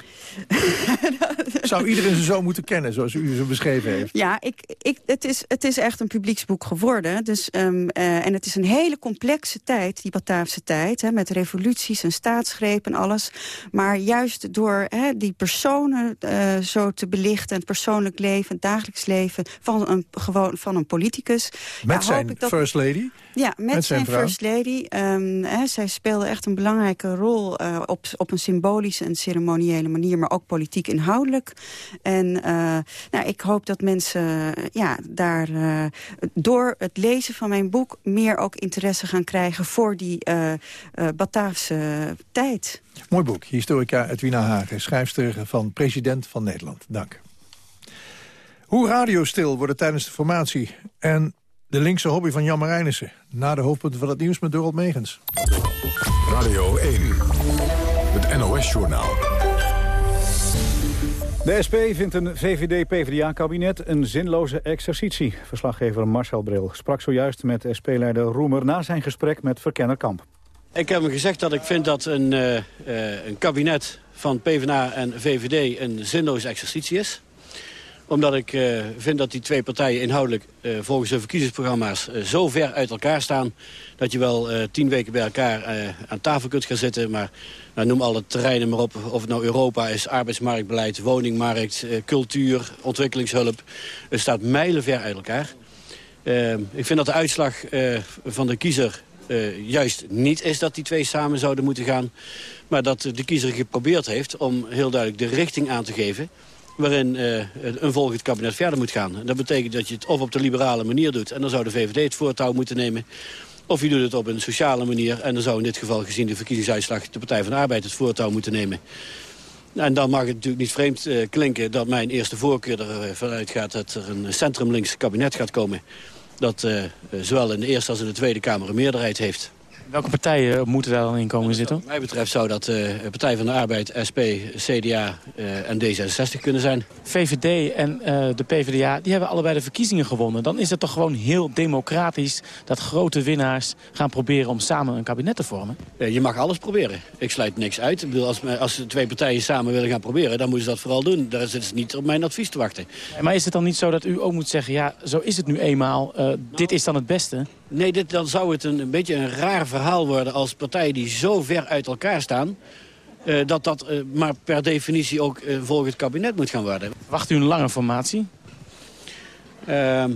[laughs] Zou iedereen ze zo moeten kennen, zoals u ze beschreven heeft? Ja, ik, ik, het, is, het is echt een publieksboek geworden. Dus, um, uh, en het is een hele complexe tijd, die Bataafse tijd... Hè, met revoluties en staatsgreep en alles. Maar juist door hè, die personen uh, zo te belichten... het persoonlijk leven, het dagelijks leven van een, gewoon, van een politicus... Met ja, zijn dat... first lady? Ja, met, met zijn, zijn first lady. Um, hè, zij speelde echt een belangrijke rol uh, op, op een symbolische en ceremoniële manier... maar ook politiek inhoudelijk. En uh, nou, ik hoop dat mensen ja, daar uh, door het lezen van mijn boek... meer ook interesse gaan krijgen voor die Bataafse tijd. Mooi boek. Historica Edwina Hagen, schrijfster van President van Nederland. Dank. Hoe radiostil worden tijdens de formatie en de linkse hobby van Jan Marijnissen. Na de hoofdpunten van het nieuws met Dorot Megens. Radio 1, het NOS-journaal. De SP vindt een VVD-PVDA-kabinet een zinloze exercitie. Verslaggever Marcel Bril sprak zojuist met SP-leider Roemer... na zijn gesprek met verkenner Kamp. Ik heb hem gezegd dat ik vind dat een, uh, uh, een kabinet van PvdA en VVD een zinloze exercitie is omdat ik uh, vind dat die twee partijen inhoudelijk uh, volgens hun verkiezingsprogramma's uh, zo ver uit elkaar staan... dat je wel tien weken bij elkaar aan tafel kunt gaan zitten. Maar nou, noem alle terreinen maar op. Of het nou Europa is, arbeidsmarktbeleid, woningmarkt, cultuur, ontwikkelingshulp. Het staat mijlenver uit elkaar. ik vind dat de uitslag van de kiezer juist niet is dat die twee samen zouden moeten gaan. Maar dat de kiezer geprobeerd heeft om heel duidelijk de richting aan te geven waarin uh, een volgend kabinet verder moet gaan. dat betekent dat je het of op de liberale manier doet... en dan zou de VVD het voortouw moeten nemen... of je doet het op een sociale manier... en dan zou in dit geval gezien de verkiezingsuitslag... de Partij van de Arbeid het voortouw moeten nemen. En dan mag het natuurlijk niet vreemd uh, klinken dat mijn eerste voorkeur ervan uitgaat... dat er een centrumlinks kabinet gaat komen... dat uh, zowel in de Eerste als in de Tweede Kamer een meerderheid heeft. Welke partijen moeten daar dan in komen zitten? Wat mij betreft zou dat uh, Partij van de Arbeid, SP, CDA uh, en D66 kunnen zijn. VVD en uh, de PvdA die hebben allebei de verkiezingen gewonnen. Dan is het toch gewoon heel democratisch dat grote winnaars gaan proberen om samen een kabinet te vormen? je mag alles proberen. Ik sluit niks uit. Ik bedoel, als, als de twee partijen samen willen gaan proberen, dan moeten ze dat vooral doen. Daar zitten ze niet op mijn advies te wachten. Maar is het dan niet zo dat u ook moet zeggen, ja, zo is het nu eenmaal. dit is dan het beste? Nee, dit, dan zou het een, een beetje een raar verhaal worden als partijen die zo ver uit elkaar staan... Uh, dat dat uh, maar per definitie ook uh, volgens het kabinet moet gaan worden. Wacht u een lange formatie? Ehm,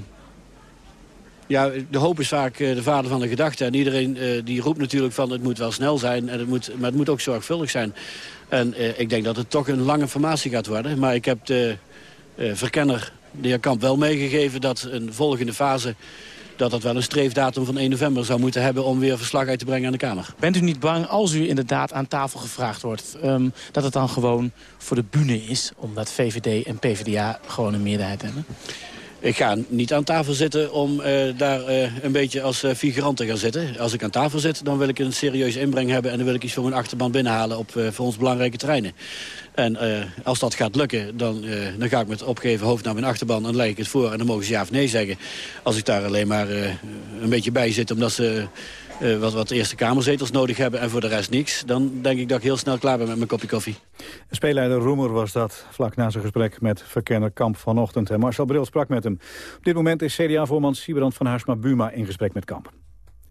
ja, de hoop is vaak de vader van de gedachte. En iedereen die roept natuurlijk van het moet wel snel zijn, en het moet, maar het moet ook zorgvuldig zijn. En ik denk dat het toch een lange formatie gaat worden. Maar ik heb de verkenner, de heer Kamp, wel meegegeven dat een volgende fase dat dat wel een streefdatum van 1 november zou moeten hebben... om weer verslag uit te brengen aan de Kamer. Bent u niet bang, als u inderdaad aan tafel gevraagd wordt... Ehm, dat het dan gewoon voor de bühne is... omdat VVD en PvdA gewoon een meerderheid hebben? Ik ga niet aan tafel zitten om uh, daar uh, een beetje als uh, figurant te gaan zitten. Als ik aan tafel zit, dan wil ik een serieuze inbreng hebben... en dan wil ik iets voor mijn achterban binnenhalen op voor ons belangrijke terreinen. En als dat gaat lukken, dan, dan ga ik met opgeven hoofd naar mijn achterban... en leg ik het voor en dan mogen ze ja of nee zeggen. Als ik daar alleen maar een beetje bij zit omdat ze uh, wat, wat Eerste Kamerzetels nodig hebben en voor de rest niks... dan denk ik dat ik heel snel klaar ben met mijn kopje koffie. Speelleider Roemer was dat, vlak na zijn gesprek met verkenner Kamp vanochtend. En Marcel Bril sprak met hem. Op dit moment is CDA-voorman Sibrand van Haarsma Buma in gesprek met Kamp.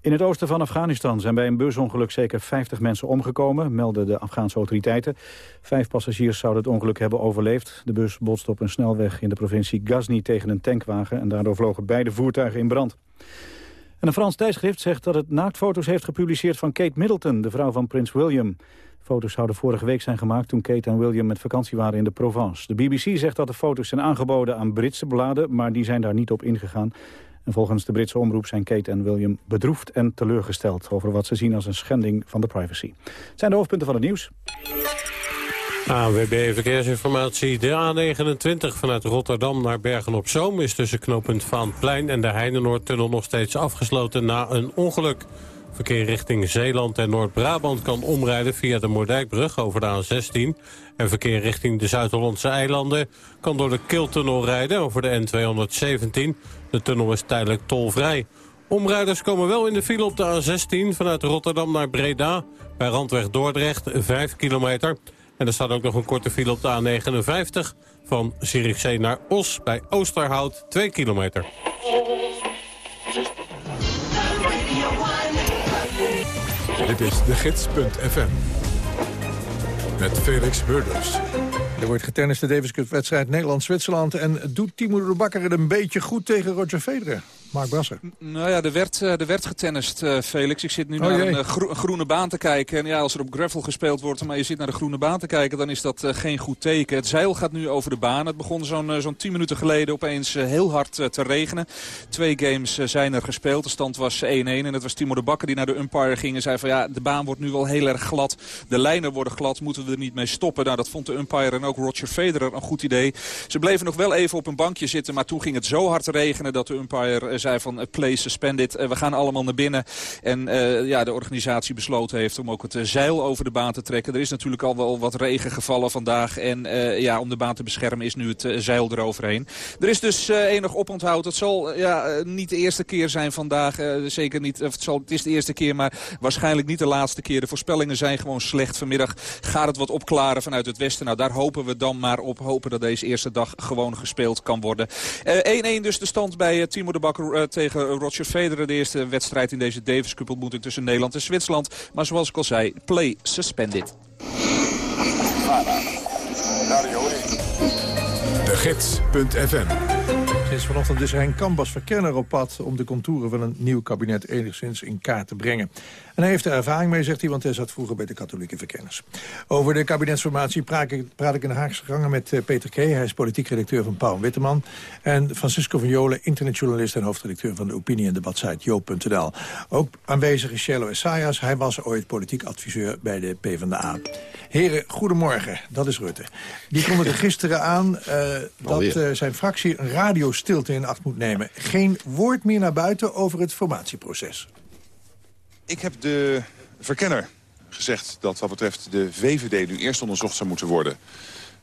In het oosten van Afghanistan zijn bij een busongeluk zeker 50 mensen omgekomen, melden de Afghaanse autoriteiten. Vijf passagiers zouden het ongeluk hebben overleefd. De bus botste op een snelweg in de provincie Ghazni tegen een tankwagen en daardoor vlogen beide voertuigen in brand. En een Frans tijdschrift zegt dat het naaktfoto's heeft gepubliceerd van Kate Middleton, de vrouw van prins William. Foto's zouden vorige week zijn gemaakt toen Kate en William met vakantie waren in de Provence. De BBC zegt dat de foto's zijn aangeboden aan Britse bladen, maar die zijn daar niet op ingegaan. En volgens de Britse omroep zijn Kate en William bedroefd en teleurgesteld over wat ze zien als een schending van de privacy. Het zijn de hoofdpunten van het nieuws. AWB Verkeersinformatie. De A29 vanuit Rotterdam naar Bergen-op-Zoom... is tussen knooppunt Vaanplein en de Heinenoordtunnel nog steeds afgesloten na een ongeluk. Verkeer richting Zeeland en Noord-Brabant kan omrijden via de Moerdijkbrug over de A16. En verkeer richting de Zuid-Hollandse eilanden kan door de Kiltunnel rijden over de N217. De tunnel is tijdelijk tolvrij. Omrijders komen wel in de file op de A16 vanuit Rotterdam naar Breda. Bij Randweg Dordrecht 5 kilometer. En er staat ook nog een korte file op de A59 van Zierikzee naar Os bij Oosterhout 2 kilometer. Dit is de gids.fm met Felix Burders. Er wordt getennist de Davis Cup wedstrijd Nederland-Zwitserland... en doet Timo de Bakker het een beetje goed tegen Roger Federer? Mark Brasser. Nou ja, er werd, er werd getennist, uh, Felix. Ik zit nu oh, naar een, groene baan te kijken. En ja, als er op gravel gespeeld wordt, maar je zit naar de groene baan te kijken... dan is dat geen goed teken. Het zeil gaat nu over de baan. Het begon zo'n zo'n 10 minuten geleden opeens heel hard te regenen. Twee games zijn er gespeeld. De stand was 1-1 en het was Timo de Bakker die naar de umpire ging... en zei van ja, de baan wordt nu wel heel erg glad. De lijnen worden glad, moeten we er niet mee stoppen. Nou, dat vond de umpire en ook Roger Federer een goed idee. Ze bleven nog wel even op een bankje zitten, maar toen ging het zo hard regenen... dat de umpire zei van play suspended. Uh, we gaan allemaal naar binnen. En uh, ja, de organisatie besloten heeft om ook het zeil over de baan te trekken. Er is natuurlijk al wel wat regen gevallen vandaag. En ja, om de baan te beschermen is nu het zeil eroverheen. Er is dus enig oponthoud. Het zal ja, niet de eerste keer zijn vandaag. zeker niet. Het, zal, het is de eerste keer, maar waarschijnlijk niet de laatste keer. De voorspellingen zijn gewoon slecht. Vanmiddag gaat het wat opklaren vanuit het westen. Nou, daar hopen we dan maar op. Hopen dat deze eerste dag gewoon gespeeld kan worden. 1-1 dus de stand bij Timo de Bakker tegen Roger Federer. De eerste wedstrijd in deze Davis Cup ontmoeting tussen Nederland en Zwitserland. Maar zoals ik al zei, play suspended. De Gids.fm Sinds vanochtend is Henk Kambas Verkenner op pad... om de contouren van een nieuw kabinet enigszins in kaart te brengen. En hij heeft er ervaring mee, zegt hij, want hij zat vroeger bij de katholieke verkenners. Over de kabinetsformatie praat ik, praat ik in de Haagse gangen met uh, Peter K. Hij is politiek redacteur van Paul Witteman. En Francisco van Jolen, internetjournalist en hoofdredacteur van de opinie- en debatsite joop.nl. Ook aanwezig is Shello Essayas. Hij was ooit politiek adviseur bij de PvdA. Heren, goedemorgen. Dat is Rutte. Die kondigde [laughs] gisteren aan uh, dat uh, zijn fractie een radiostilte in acht moet nemen. Geen woord meer naar buiten over het formatieproces. Ik heb de verkenner gezegd dat wat betreft de VVD nu eerst onderzocht zou moeten worden.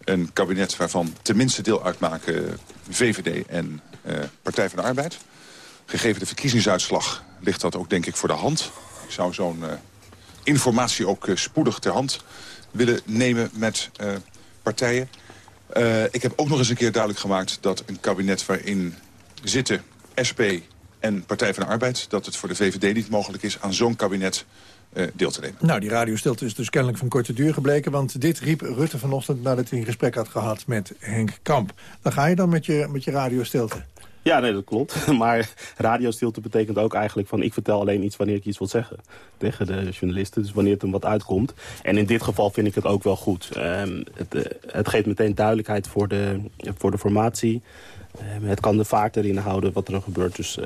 Een kabinet waarvan tenminste deel uitmaken VVD en uh, Partij van de Arbeid. Gegeven de verkiezingsuitslag ligt dat ook denk ik voor de hand. Ik zou zo'n uh, informatie ook uh, spoedig ter hand willen nemen met partijen. ik heb ook nog eens een keer duidelijk gemaakt dat een kabinet waarin zitten SP, en Partij van de Arbeid... dat het voor de VVD niet mogelijk is aan zo'n kabinet uh, deel te nemen. Nou, die radiostilte is dus kennelijk van korte duur gebleken... want dit riep Rutte vanochtend nadat hij een gesprek had gehad met Henk Kamp. Dan ga je dan met je, met je radiostilte. Ja, nee, dat klopt. [laughs] Maar radiostilte betekent ook eigenlijk van... ik vertel alleen iets wanneer ik iets wil zeggen tegen de journalisten. Dus wanneer het hem wat uitkomt. En in dit geval vind ik het ook wel goed. Um, het, uh, het geeft meteen duidelijkheid voor de, voor de formatie. Um, het kan de vaart erin houden wat er dan gebeurt. Dus uh,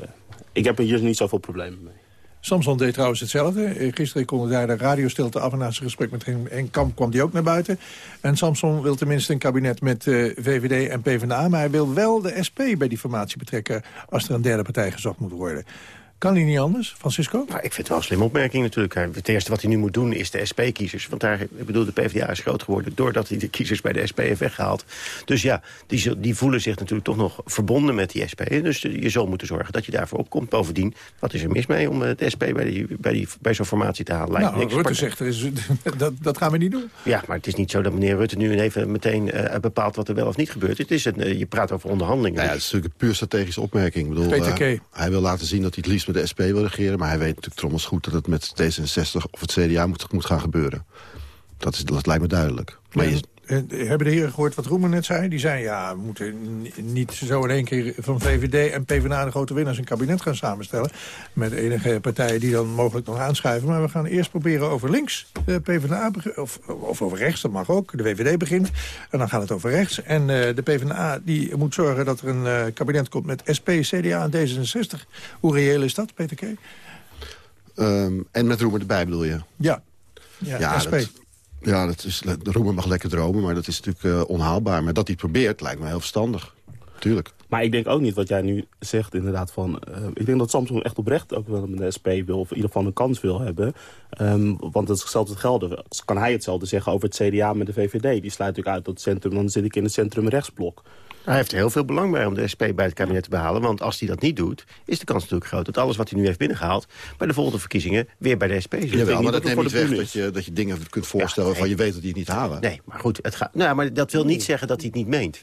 Ik heb er hier niet zoveel problemen mee. Samson deed trouwens hetzelfde. Eh, Gisteren konden daar de radiostilte af en na zijn gesprek met Henk Kamp kwam die ook naar buiten. En Samson wil tenminste een kabinet met uh, VVD en PvdA. Maar hij wil wel de SP bij die formatie betrekken als er een derde partij gezocht moet worden. Kan hij niet anders, Francisco? Nou, ik vind het wel een slimme opmerking natuurlijk. Het eerste wat hij nu moet doen is de SP-kiezers. Want daar, ik bedoel, de PvdA is groot geworden... doordat hij de kiezers bij de SP heeft weggehaald. Dus ja, die, die voelen zich natuurlijk toch nog verbonden met die SP. Dus je zal moeten zorgen dat je daarvoor opkomt. Bovendien, wat is er mis mee om de SP bij, die, bij, die, bij zo'n formatie te halen? Lijkt nou, Rutte zegt, is, [laughs] dat, dat gaan we niet doen. Ja, maar het is niet zo dat meneer Rutte nu even meteen uh, bepaalt... wat er wel of niet gebeurt. Het is een, uh, je praat over onderhandelingen. Nou ja, het is natuurlijk een puur strategische opmerking. Ik bedoel, uh, hij wil laten zien dat hij het liefst de SP wil regeren. Maar hij weet natuurlijk trommels goed dat het met D66 of het CDA moet, moet gaan gebeuren. Dat, is, dat lijkt me duidelijk. Maar je, hebben de heren gehoord wat Roemer net zei? Die zei, ja, we moeten niet zo in één keer van VVD en PvdA de grote winnaars een kabinet gaan samenstellen. Met enige partijen die dan mogelijk nog aanschuiven. Maar we gaan eerst proberen over links. De PvdA, of, of over rechts, dat mag ook. De VVD begint en dan gaat het over rechts. En uh, de PvdA die moet zorgen dat er een uh, kabinet komt met SP, CDA en D66. Hoe reëel is dat, Peter K? Um, en met Roemer erbij bedoel je? Ja, ja, ja SP. Dat, ja, dat is, Roemer mag lekker dromen, maar dat is natuurlijk uh, onhaalbaar. Maar dat hij het probeert, lijkt me heel verstandig. Tuurlijk. Maar ik denk ook niet wat jij nu zegt, inderdaad. Van, uh, ik denk dat Samsung echt oprecht ook wel met de SP wil... of in ieder geval een kans wil hebben. Um, want het is hetzelfde gelden. Kan hij hetzelfde zeggen over het CDA met de VVD? Die sluit natuurlijk uit tot centrum, dan zit ik in het centrum-rechtsblok. Hij heeft er heel veel belang bij om de SP bij het kabinet te behalen. Want als hij dat niet doet, is de kans natuurlijk groot... dat alles wat hij nu heeft binnengehaald... bij de volgende verkiezingen weer bij de SP zit. Jawel, maar dat neemt niet weg dat je, dat je dingen kunt voorstellen... Ja, waarvan je weet dat die het niet halen. Nee, maar goed, het gaat, nou, maar dat wil niet zeggen dat hij het niet meent.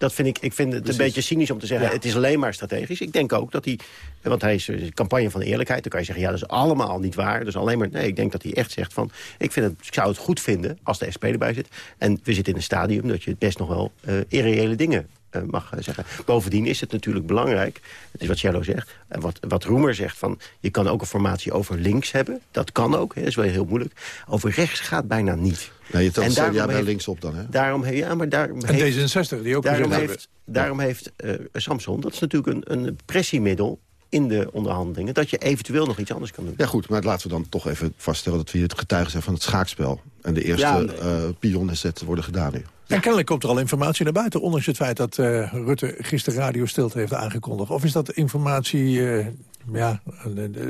Dat vind ik, ik vind het een beetje cynisch om te zeggen... het is alleen maar strategisch. Ik denk ook dat hij... Want hij is een campagne van eerlijkheid. Dan kan je zeggen, ja, dat is allemaal niet waar. Dus alleen maar... Nee, ik denk dat hij echt zegt van... Ik, vind het, ik zou het goed vinden als de SP erbij zit. En we zitten in een stadium dat je best nog wel uh, irreële dingen uh, mag zeggen. Bovendien is het natuurlijk belangrijk, het is wat Cello zegt... en wat, wat Roemer zegt, van je kan ook een formatie over links hebben. Dat kan ook, dat is wel heel moeilijk. Over rechts gaat bijna niet. Nee, je telt CDA bij links op dan, hè? Daarom, ja, maar daarom en heeft, D66, die ook daarom heeft, daarom heeft uh, Samson, dat is natuurlijk een, een pressiemiddel in de onderhandelingen... dat je eventueel nog iets anders kan doen. Ja goed, maar laten we dan toch even vaststellen... dat we hier het getuigen zijn van het schaakspel. En de eerste ja, nee. uh, pionenzetten worden gedaan nu. En kennelijk komt er al informatie naar buiten... ondanks het feit dat uh, Rutte gisteren Radio Stilte heeft aangekondigd. Of is dat informatie uh, ja,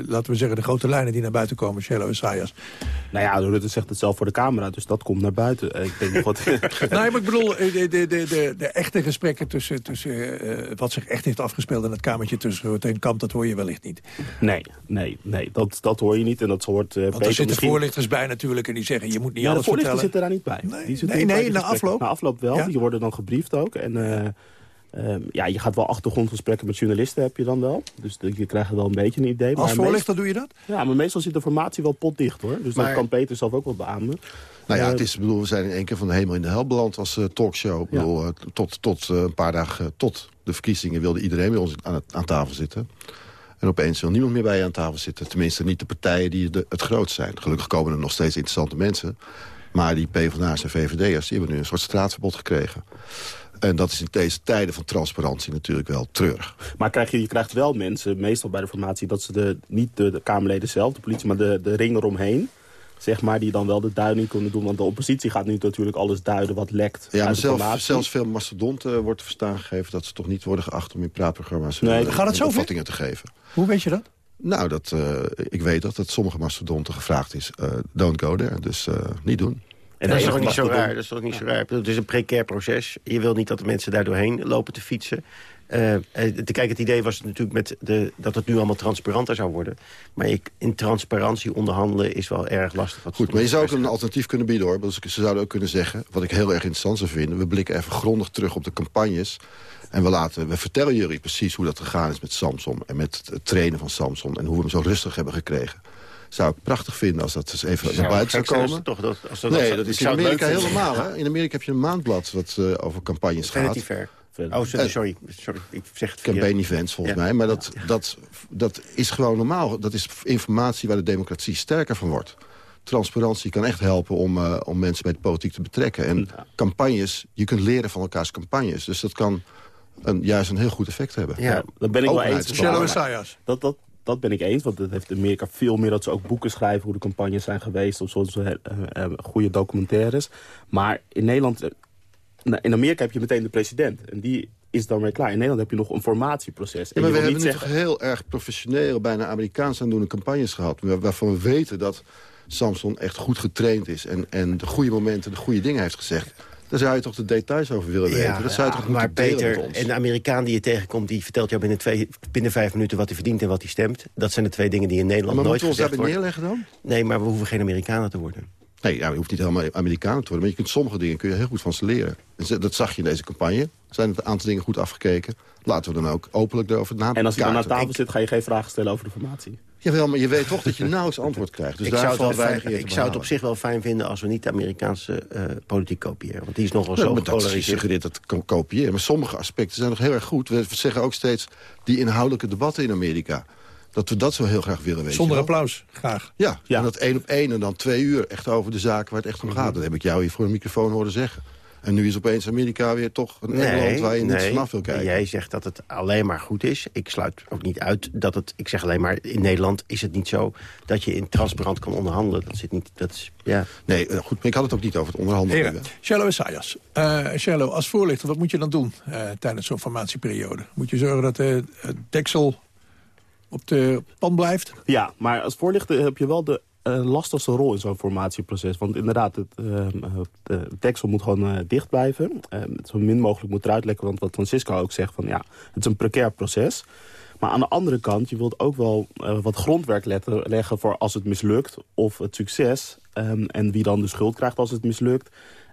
laten we zeggen, de grote lijnen die naar buiten komen, Cello en Sayas. Nou ja, Rutte zegt het zelf voor de camera, dus dat komt naar buiten. Eh, ik denk wat... [laughs] nee, maar ik bedoel, eh, de, de, de, de, echte gesprekken tussen, tussen uh, wat zich echt heeft afgespeeld in het kamertje tussen Rutte en Kamp, dat hoor je wellicht niet. Nee, nee, nee, dat, dat hoor je niet en dat hoort uh, Want er zitten misschien... voorlichters bij natuurlijk en die zeggen, je moet niet ja, alles vertellen. de voorlichters zitten daar niet bij. Nee, nee, nee na afloop? Na afloop wel, ja? die worden dan gebriefd ook en... Uh, Um, ja, je gaat wel achtergrondgesprekken met journalisten, heb je dan wel. Dus je krijgt wel een beetje een idee. Als voorlichter doe je dat? Ja, maar meestal zit de formatie wel potdicht, hoor. Dus maar... dat kan Peter zelf ook wel beamen. Nou ja, het is, bedoel, we zijn in één keer van de hemel in de hel beland als uh, talkshow. Ja. Bedoel, uh, tot, tot uh, een paar dagen, tot de verkiezingen wilde iedereen bij ons aan, aan tafel zitten. En opeens wil niemand meer bij je aan tafel zitten. Tenminste, niet de partijen die de, het grootst zijn. Gelukkig komen er nog steeds interessante mensen. Maar die PvdA's en VVD'ers, die hebben nu een soort straatverbod gekregen. En dat is in deze tijden van transparantie natuurlijk wel treurig. Maar krijg je, je krijgt wel mensen, meestal bij de formatie... dat ze de, niet de, de Kamerleden zelf, de politie, maar de, de ring eromheen zeg maar, die dan wel de duiding kunnen doen. Want de oppositie gaat nu natuurlijk alles duiden wat lekt. Ja, maar zelf, zelfs veel mastodonten wordt te verstaan gegeven... dat ze toch niet worden geacht om in praatprogramma's nee, uh, gaat het zo opvattingen te geven. Hoe weet je dat? Nou, dat, uh, ik weet dat het sommige mastodonten gevraagd is. don't go there, dus niet doen. En dat is toch niet zo raar? Dat is toch niet zo raar? Het is een precair proces. Je wil niet dat de mensen daar doorheen lopen te fietsen. Uh, kijk, het idee was natuurlijk met de, dat het nu allemaal transparanter zou worden. Maar ik, in transparantie onderhandelen is wel erg lastig. Goed, maar je zou ook een alternatief kunnen bieden hoor. Dus ze zouden ook kunnen zeggen, wat ik heel erg interessant zou vinden... we blikken even grondig terug op de campagnes... En we, laten, we vertellen jullie precies hoe dat gegaan is met Samson... en met het trainen van Samson en hoe we hem zo rustig hebben gekregen zou ik prachtig vinden als dat eens even naar buiten zou komen. Toch, dat, als dat, nee, dat, dat is in Amerika helemaal. Hè? In Amerika heb je een maandblad wat uh, over campagnes gaat. Oh, sorry, sorry, sorry, ik zeg het Campaign events volgens ja. mij. Maar dat, dat, dat is gewoon normaal. Dat is informatie waar de democratie sterker van wordt. Transparantie kan echt helpen om, uh, om mensen bij de politiek te betrekken. En campagnes, je kunt leren van elkaars campagnes. Dus dat kan een, juist een heel goed effect hebben. Ja, dat ben ik wel eens. belangrijk. Dat, dat, dat ben ik eens, want het heeft Amerika veel meer dat ze ook boeken schrijven... hoe de campagnes zijn geweest of soms uh, uh, goede documentaires. Maar in Nederland, uh, in Amerika heb je meteen de president. En die is dan weer klaar. In Nederland heb je nog een formatieproces. Ja, maar En we je hebben nu niet toch heel erg professionele, bijna Amerikaans aandoende campagnes gehad. waar- Waarvan we weten dat Samson echt goed getraind is. En, en de goede momenten, de goede dingen heeft gezegd. Daar zou je toch de details over willen weten. Dat zou je toch maar moeten delen Peter, met ons. een Amerikaan die je tegenkomt... die vertelt jou binnen, twee, binnen vijf minuten wat hij verdient en wat hij stemt. Dat zijn de twee dingen die in Nederland Maar nooit moeten we ons gezegd daarbij worden. neerleggen dan? Nee, maar we hoeven geen Amerikanen te worden. Nee, ja, je hoeft niet helemaal Amerikaan te worden. Maar je kunt sommige dingen kun je heel goed van ze leren. En dat zag je in deze campagne. Er zijn een aantal dingen goed afgekeken. Laten we dan ook openlijk erover nadenken. En als je dan aan tafel zit, ga je geen vragen stellen over de formatie. Jawel, maar je weet toch dat je nauwelijks antwoord krijgt. Dus ik zou, het fijn, ik zou het op zich wel fijn vinden als we niet de Amerikaanse eh, politiek kopiëren. Want die is nogal Ja, zo maar dat gepolariseerd. dat ko- kopiëren. Maar sommige aspecten zijn nog heel erg goed. We zeggen ook steeds die inhoudelijke debatten in Amerika. Dat we dat zo heel graag willen weten. Zonder applaus, graag. Ja, en dat één op één en dan twee uur echt over de zaken waar het echt om gaat. Dat heb ik jou hier voor een microfoon horen zeggen. En nu is opeens Amerika weer toch een Engeland waar je niet vanaf wil kijken. Jij zegt dat het alleen maar goed is. Ik sluit ook niet uit dat het... Ik zeg alleen maar, in Nederland is het niet zo... dat je in transparant kan onderhandelen. Dat zit niet... Dat is, ja. Nee, eh, goed, maar ik had het ook niet over het onderhandelen. Heren, Shello Essayas. Uh, Shello, als voorlichter, wat moet je dan doen uh, tijdens zo'n formatieperiode? Moet je zorgen dat de het deksel op de pan blijft? Ja, maar als voorlichter heb je wel de uh, lastigste rol in zo'n formatieproces. Want inderdaad, het, uh, de deksel moet gewoon uh, dicht blijven. het zo min mogelijk moet eruit lekken. Want wat Francisco ook zegt, van, ja, het is een precair proces. Maar aan de andere kant, je wilt ook wel wat grondwerk leggen... voor als het mislukt of het succes. Um, en wie dan de schuld krijgt als het mislukt.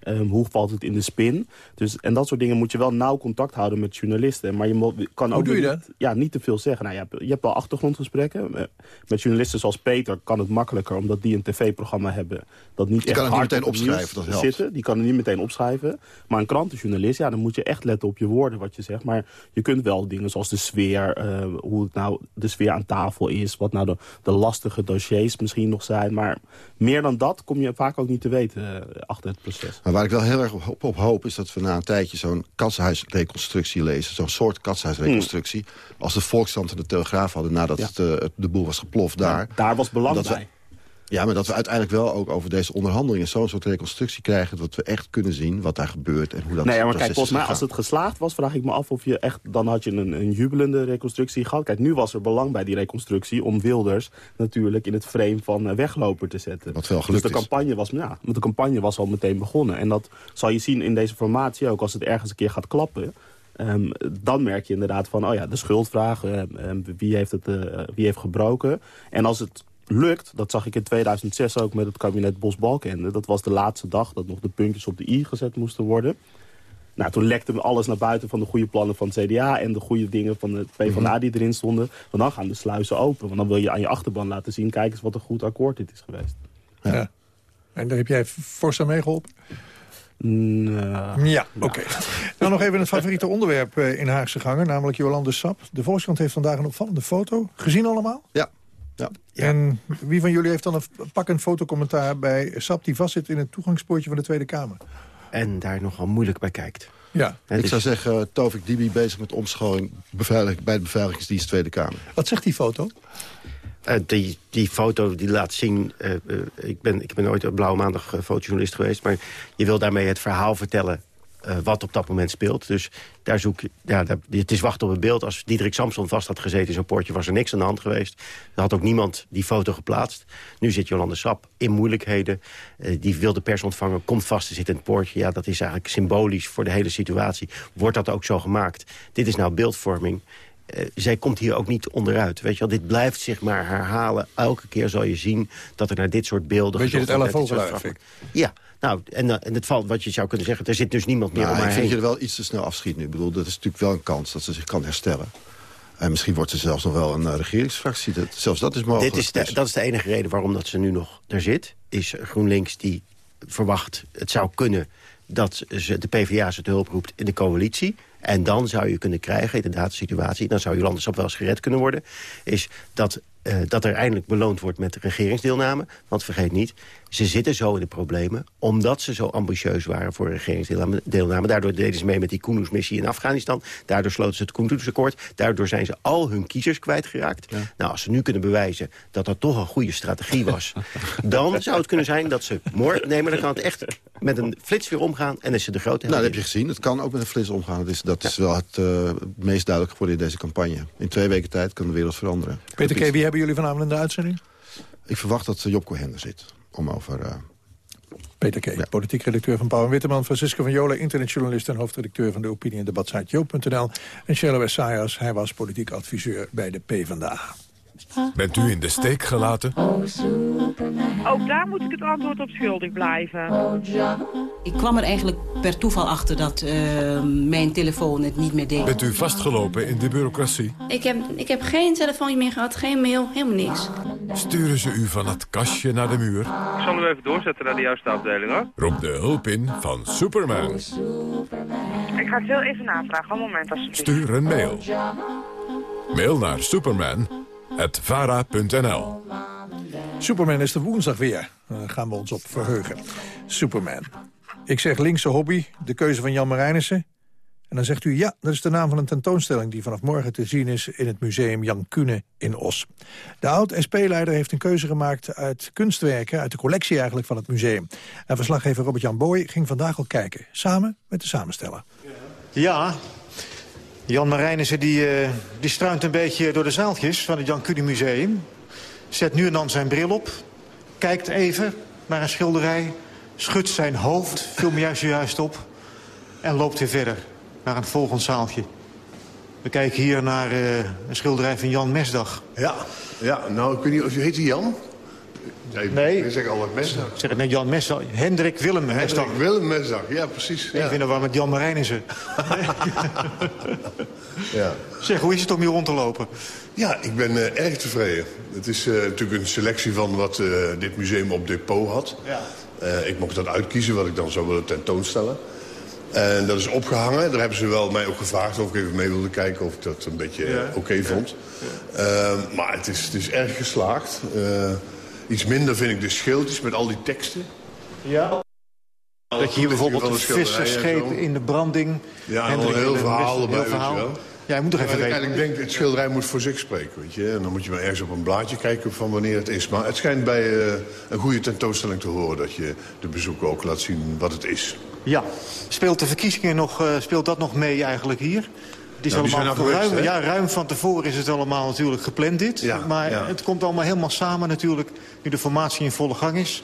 Um, hoe valt het in de spin? Dus, en dat soort dingen moet je wel nauw contact houden met journalisten. Maar je mo- kan Hoe ook doe je niet, dat? Ja, niet te veel zeggen. Nou, je, hebt, je hebt wel achtergrondgesprekken. Eh, Met journalisten zoals Peter kan het makkelijker... omdat die een tv-programma hebben dat niet Die echt kan het niet hard meteen opschrijven, dat helpt. zitten. Die kan het niet meteen opschrijven. Maar een krantenjournalist, ja, dan moet je echt letten op je woorden wat je zegt. Maar je kunt wel dingen zoals de sfeer... eh, hoe het nou de sfeer aan tafel is... wat nou de, de lastige dossiers misschien nog zijn. Maar meer dan dat kom je vaak ook niet te weten eh, achter het proces. Maar waar ik wel heel erg op, op hoop is dat we na een tijdje zo'n katshuisreconstructie lezen. Zo'n soort katshuisreconstructie. Als de Volkskrant en de Telegraaf hadden nadat het, uh, het- de boel was geploft daar. Daar was belang we- bij. Ja, maar dat we uiteindelijk wel ook over deze onderhandelingen... zo'n soort reconstructie krijgen... dat we echt kunnen zien wat daar gebeurt en hoe dat nee, maar proces kijk, volgens is mij als het geslaagd was, vraag ik me af of je echt... dan had je een, een jubelende reconstructie gehad. Kijk, nu was er belang bij die reconstructie om Wilders natuurlijk in het frame van eh, wegloper te zetten. Wat wel dus gelukt de is. campagne, was, ja, de campagne was al meteen begonnen. En dat zal je zien in deze formatie ook als het ergens een keer gaat klappen... Ehm, dan merk je inderdaad van, oh ja, de schuldvraag, ehm, ehm, wie, heeft het, eh, wie heeft gebroken. En als het lukt, dat zag ik in 2006 ook met het kabinet Bos-Balkenende. Dat was de laatste dag dat nog de puntjes op de i gezet moesten worden. Nou, toen lekte alles naar buiten van de goede plannen van het CDA... en de goede dingen van de PvdA die erin stonden. Want dan gaan de sluizen open. Want dan wil je aan je achterban laten zien... kijk eens wat een goed akkoord dit is geweest. Ja. En daar heb jij fors aan meegeholpen? Nou, Ja, oké. Nou, nog even het favoriete onderwerp eh, in Haagse gangen, namelijk Jolande Sap. De Volkskrant heeft vandaag een opvallende foto. Gezien allemaal? Ja. Ja. En wie van jullie heeft dan een pakkend fotocommentaar bij Sap... die vastzit in het toegangspoortje van de Tweede Kamer? En daar nogal moeilijk bij kijkt. Ja. Ik zou zeggen, uh, Tovik Dibi bezig met omscholing beveilig, bij de beveiligingsdienst Tweede Kamer. Wat zegt die foto? Uh, die, die foto die laat zien... Uh, uh, ik, ben, ik ben ooit een Blauwe Maandag fotojournalist geweest... maar je wil daarmee het verhaal vertellen uh, wat op dat moment speelt. Dus daar zoek je... Ja, daar, het is wachten op het beeld. Als Diederik Samson vast had gezeten in zo'n poortje... was er niks aan de hand geweest. Er had ook niemand die foto geplaatst. Nu zit Jolande Sap in moeilijkheden. Uh, die wilde pers ontvangen, komt vast te zitten in het poortje. Ja, dat is eigenlijk symbolisch voor de hele situatie. Wordt dat ook zo gemaakt? Dit is nou beeldvorming. Uh, zij komt hier ook niet onderuit. Weet je wel, dit blijft zich maar herhalen. Elke keer zal je zien dat er naar dit soort beelden... Weet je het effect? Ja, nou, en, en het valt wat je zou kunnen zeggen... er zit dus niemand meer Nou, om ik vind heen. je er wel iets te snel afschiet nu. Ik bedoel, dat is natuurlijk wel een kans dat ze zich kan herstellen. En misschien wordt ze zelfs nog wel een uh, regeringsfractie. Dat, zelfs dat is mogelijk. Dit is de, dat is de enige reden waarom dat ze nu nog er zit. Is GroenLinks die verwacht, het zou kunnen dat ze de PvdA ze te hulp roept in de coalitie. En dan zou je kunnen krijgen, inderdaad, de situatie... dan zou Jolande Sap wel eens gered kunnen worden... is dat eh, dat er eindelijk beloond wordt met regeringsdeelname. Want vergeet niet, ze zitten zo in de problemen... omdat ze zo ambitieus waren voor regeringsdeelname. Daardoor deden ze mee met die Kunduz-missie in Afghanistan. Daardoor sloten ze het Kunduz-akkoord. Daardoor zijn ze al hun kiezers kwijtgeraakt. Nou, als ze nu kunnen bewijzen dat dat toch een goede strategie was... [laughs] dan zou het kunnen zijn dat ze morgen... Nee, maar dan kan het echt met een flits weer omgaan... en is ze de grote Nou, dat heb je gezien. Het kan ook met een flits omgaan. Dat is, dat is wel het uh, meest duidelijk geworden in deze campagne. In twee weken tijd kan de wereld veranderen. Peter K., wie hebben jullie vanavond in de uitzending? Ik verwacht dat Job Cohen er zit. Om over... Uh... Peter K., politiek redacteur van Pauw en Witteman... Francisco van Jola, internetjournalist en hoofdredacteur van de opinie- en debatsite Joop.nl... en Shello Essayas, hij was politiek adviseur bij de PvdA. Bent u in de steek gelaten? Ook daar moet ik het antwoord op schuldig blijven. Ik kwam er eigenlijk per toeval achter dat uh, mijn telefoon het niet meer deed. Bent u vastgelopen in de bureaucratie? Ik heb, ik heb geen telefoontje meer gehad, geen mail, helemaal niks. Sturen ze u van het kastje naar de muur? Ik zal u even doorzetten naar de juiste afdeling, hoor. Roep de hulp in van Superman. Ik ga het heel even navragen, een moment alsjeblieft. Stuur een mail. Mail naar Superman vara.nl. Superman is de woensdag weer. Daar gaan we ons op verheugen. Superman. Ik zeg linkse hobby, de keuze van Jan Marijnissen. En dan zegt u, ja, dat is de naam van een tentoonstelling... die vanaf morgen te zien is in het museum Jan Kune in Os. De oud-SP-leider heeft een keuze gemaakt uit kunstwerken... uit de collectie eigenlijk van het museum. En verslaggever Robert-Jan Boy ging vandaag al kijken. Samen met de samensteller. Ja, Jan Marijnissen die, uh, die struint een beetje door de zaaltjes van het Jan Kudy Museum. Zet nu en dan zijn bril op. Kijkt even naar een schilderij. Schudt zijn hoofd, viel me juist juist op. En loopt weer verder naar een volgend zaaltje. We kijken hier naar uh, een schilderij van Jan Mesdag. Ja, ja, nou ik weet niet of je heet die Jan? Nee, nee. ik zeg altijd Mesdag. Ik zeg het net Jan Mesdag. Hendrik Willem Mesdag. Hendrik Willem Mesdag, ja precies. Ja. Ik vind het wel met Jan Marijnissen. ja. Zeg, hoe is het om hier rond te lopen? Ja, ik ben uh, erg tevreden. Het is uh, natuurlijk een selectie van wat uh, dit museum op depot had. Ja. ik mocht dat uitkiezen wat ik dan zou willen tentoonstellen. En dat is opgehangen. Daar hebben ze wel mij ook gevraagd of ik even mee wilde kijken... of ik dat een beetje ja. oké okay vond. Ja. Ehm, maar het is, het is erg geslaagd. Iets minder vind ik de schildjes met al die teksten. Ja. Dat je hier bijvoorbeeld een visserscheep in de branding... Ja, en een heel verhaal erbij, verhaal. weet je wel. Ja, je moet toch even weten. Ik denk, het schilderij moet voor zich spreken, weet je. En dan moet je maar ergens op een blaadje kijken van wanneer het is. Maar het schijnt bij uh, een goede tentoonstelling te horen... dat je de bezoeker ook laat zien wat het is. Ja. Speelt de verkiezingen nog, uh, speelt dat nog mee eigenlijk hier? Het is nou, allemaal ruim, ja, ruim van tevoren is het allemaal natuurlijk gepland dit. Ja, maar ja. het komt allemaal helemaal samen natuurlijk... nu de formatie in volle gang is.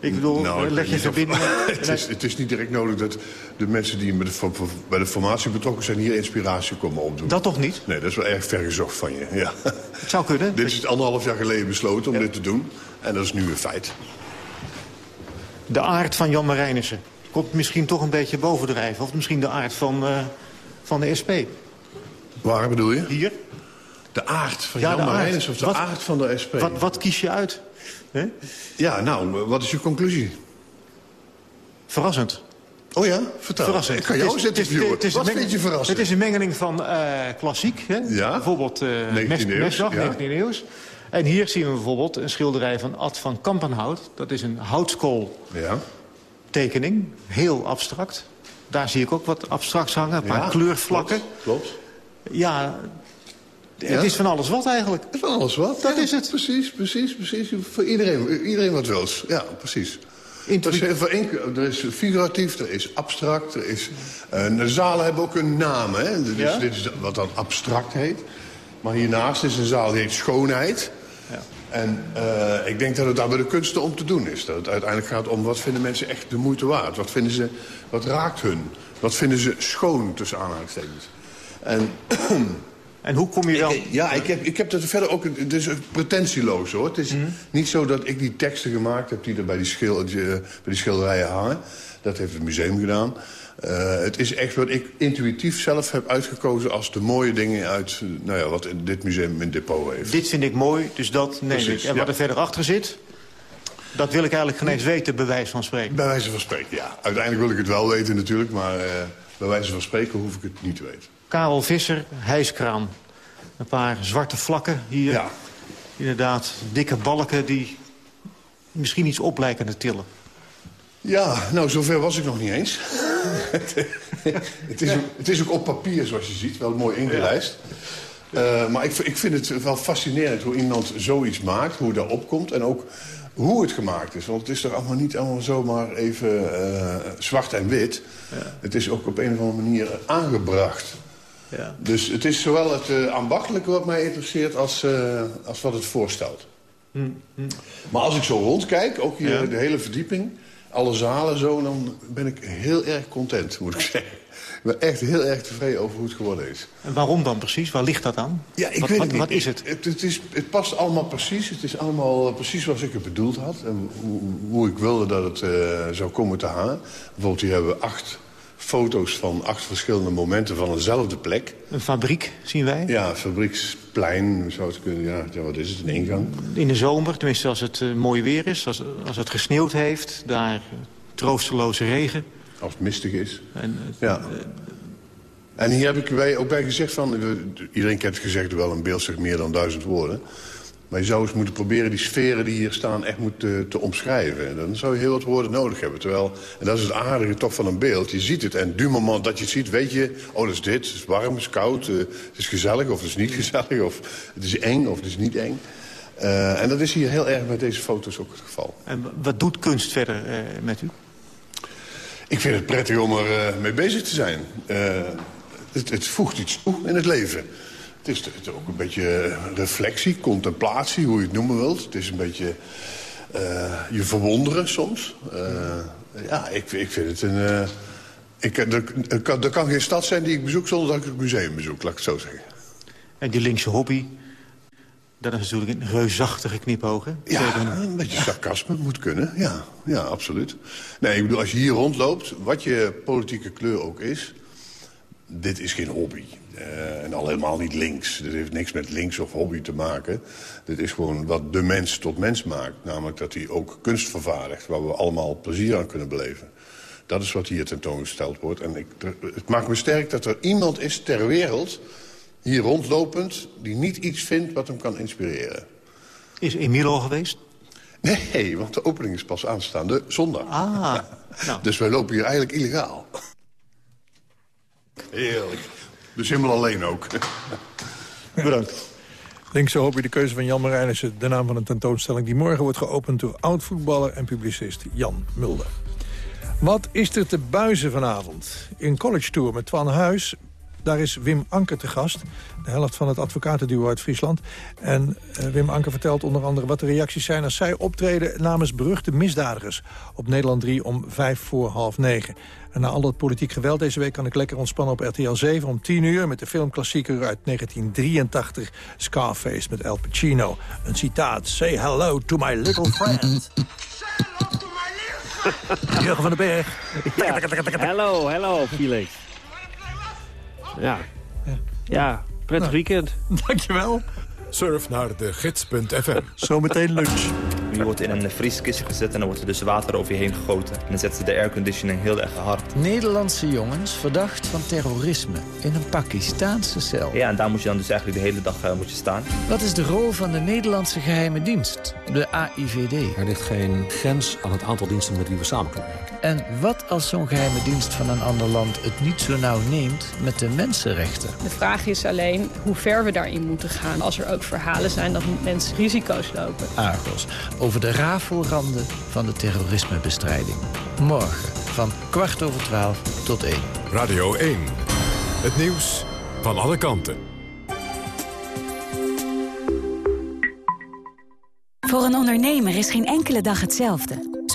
Ik bedoel, nou, leg je verbindingen... [laughs] het, is, het is niet direct nodig dat de mensen die bij de, bij de formatie betrokken zijn... hier inspiratie komen opdoen. Dat toch niet? Nee, dat is wel erg vergezocht van je. [laughs] Ja. Het zou kunnen. dit is anderhalf jaar geleden besloten om dit te doen. En dat is nu een feit. De aard van Jan Marijnissen komt misschien toch een beetje bovendrijven. Of misschien de aard van, uh, van de SP. Waar bedoel je? Hier. De aard van ja, Jan of de wat, aard van de SP? Wat, wat kies je uit? He? Ja, nou, wat is je conclusie? Verrassend. Oh ja? Vertel. Verrassend. Ik ga jou eens interviewen. Het is, wat vind je verrassend? Het is een mengeling van uh, klassiek. Hè? Ja. Bijvoorbeeld uh, 19e Mesdag, ja. 19e eeuws. En hier zien we bijvoorbeeld een schilderij van Ad van Kampenhout. Dat is een houtskool ja. tekening. Heel abstract. Daar zie ik ook wat abstracts hangen. Een paar ja, kleurvlakken. Klopt, klopt. Ja, Ja? het is van alles wat eigenlijk. Van alles wat? Dat ja, is het. Precies, precies, precies. Voor iedereen, iedereen wat wils. Ja, precies. Er één, er is figuratief, er is abstract, er is... Uh, de zalen hebben ook een naam, hè. Dit is, Ja? dit is wat dan abstract heet. Maar hiernaast is een zaal die heet Schoonheid. Ja. En uh, ik denk dat het daar bij de kunsten om te doen is. Dat het uiteindelijk gaat om wat vinden mensen echt de moeite waard. Wat, vinden ze, wat raakt hun? Wat vinden ze schoon, tussen aanhalingstekens? En... En hoe kom je dan... Ik, ja, ik heb, ik heb dat verder ook... Het is pretentieloos, hoor. Het is Mhm. niet zo dat ik die teksten gemaakt heb... die er bij die, schil, die, eh, bij die schilderijen hangen. Dat heeft het museum gedaan. Uh, het is echt wat ik intuïtief zelf heb uitgekozen... als de mooie dingen uit nou ja, wat dit museum in depot heeft. Dit vind ik mooi, dus dat neem Precies, ik. En ja. wat er verder achter zit, dat wil ik eigenlijk geen eens weten, bij wijze van spreken. Bij wijze van spreken, ja. Uiteindelijk wil ik het wel weten natuurlijk... maar uh, bij wijze van spreken hoef ik het niet te weten. Karel Visser, hijskraan. Een paar zwarte vlakken hier. Ja. Inderdaad, dikke balken die misschien iets op lijken te tillen. Ja, nou, zover was ik nog niet eens. [laughs] het, is ook, het is ook op papier, zoals je ziet. Wel mooi ingelijst. Uh, maar ik, ik, vind het wel fascinerend hoe iemand zoiets maakt. Hoe dat opkomt. En ook hoe het gemaakt is. Want het is toch allemaal niet allemaal zomaar even uh, zwart en wit. Ja. Het is ook op een of andere manier aangebracht. Ja. Dus het is zowel het uh, ambachtelijke wat mij interesseert als, uh, als wat het voorstelt. Hm, hm. Maar als ik zo rondkijk, ook hier ja. de hele verdieping... alle zalen zo, dan ben ik heel erg content, moet ik [laughs] zeggen. Ik ben echt heel erg tevreden over hoe het geworden is. En waarom dan precies? Waar ligt dat aan? Ja, ik wat, weet wat, wat is het? Het, het, is, het past allemaal precies. Het is allemaal precies zoals ik het bedoeld had. En hoe, hoe ik wilde dat het uh, zou komen te hangen. Bijvoorbeeld hier hebben we acht foto's van acht verschillende momenten van dezelfde plek. Een fabriek, zien wij? Ja, fabrieksplein, zou het kunnen. Ja, ja, wat is het, een ingang? In de zomer, tenminste als het uh, mooi weer is, als, als het gesneeuwd heeft... daar uh, troosteloze regen. Als het mistig is. En, ja. En hier heb ik bij, ook bij gezegd van... Iedereen kent gezegd wel, een beeld zegt meer dan duizend woorden. Maar je zou eens moeten proberen die sferen die hier staan echt moet, te, te omschrijven. En dan zou je heel wat woorden nodig hebben. Terwijl, en dat is het aardige toch van een beeld. Je ziet het en du moment dat je het ziet, weet je... oh, dat is dit, het is warm, het is koud, uh, het is gezellig of het is niet [laughs] gezellig... of het is eng of het is niet eng. Uh, en dat is hier heel erg bij deze foto's ook het geval. En wat doet kunst verder uh, met u? Ik vind het prettig om er mee bezig te zijn. Het, het voegt iets toe in het leven. Het is, het is, ook een beetje reflectie, contemplatie, hoe je het noemen wilt. Het is een beetje uh, je verwonderen soms. Uh, ja, ik, ik vind het een... Uh, ik, er, er, kan, er kan geen stad zijn die ik bezoek zonder dat ik het museum bezoek, laat ik het zo zeggen. En die linkse hobby, dat is natuurlijk een reusachtige knipoog, hè? Ja, een beetje sarcasme moet kunnen, ja, ja, absoluut. Nee, ik bedoel, als je hier rondloopt, wat je politieke kleur ook is... dit is geen hobby. Uh, en al helemaal niet links. Dit heeft niks met links of hobby te maken. Dit is gewoon wat de mens tot mens maakt. Namelijk dat hij ook kunst vervaardigt... waar we allemaal plezier aan kunnen beleven. Dat is wat hier tentoongesteld wordt. En ik, het maakt me sterk dat er iemand is ter wereld... hier rondlopend, die niet iets vindt wat hem kan inspireren. Is Emilo geweest? Nee, want de opening is pas aanstaande zondag. Ah, [laughs] nou. Dus wij lopen hier eigenlijk illegaal. Heerlijk. Dus helemaal alleen ook. [laughs] Bedankt. Linkse hoop je de keuze van Jan Marijnissen. De naam van een tentoonstelling die morgen wordt geopend... door oud-voetballer en publicist Jan Mulder. Wat is er te buizen vanavond? In College Tour met Twan Huis. Daar is Wim Anker te gast. De helft van het advocatenduo uit Friesland. En uh, Wim Anker vertelt onder andere wat de reacties zijn... als zij optreden namens beruchte misdadigers. Op Nederland 3 om vijf voor half negen. En na al dat politiek geweld deze week kan ik lekker ontspannen op RTL 7 om 10 uur... met de filmklassieker uit 1983, Scarface met Al Pacino. Een citaat, say hello to my little friend. [laughs] [laughs] Jurgen van den Berg. Ja. Hello, hello, Felix. Ja. Ja, prettig weekend. [laughs] Dankjewel. Surf naar de gids.fm. Zometeen lunch. Je wordt in een vrieskist gezet en dan wordt er dus water over je heen gegoten. En dan zetten ze de airconditioning heel erg hard. Nederlandse jongens verdacht van terrorisme in een Pakistaanse cel. Ja, en daar moet je dan dus eigenlijk de hele dag uh, moet je staan. Wat is de rol van de Nederlandse geheime dienst, de AIVD? Er ligt geen grens aan het aantal diensten met wie we samen kunnen werken. En wat als zo'n geheime dienst van een ander land het niet zo nauw neemt met de mensenrechten? De vraag is alleen hoe ver we daarin moeten gaan. Als er ook verhalen zijn dat mensen risico's lopen. Argos, over de rafelranden van de terrorismebestrijding. Morgen van kwart over twaalf tot één. Radio 1. Het nieuws van alle kanten. Voor een ondernemer is geen enkele dag hetzelfde.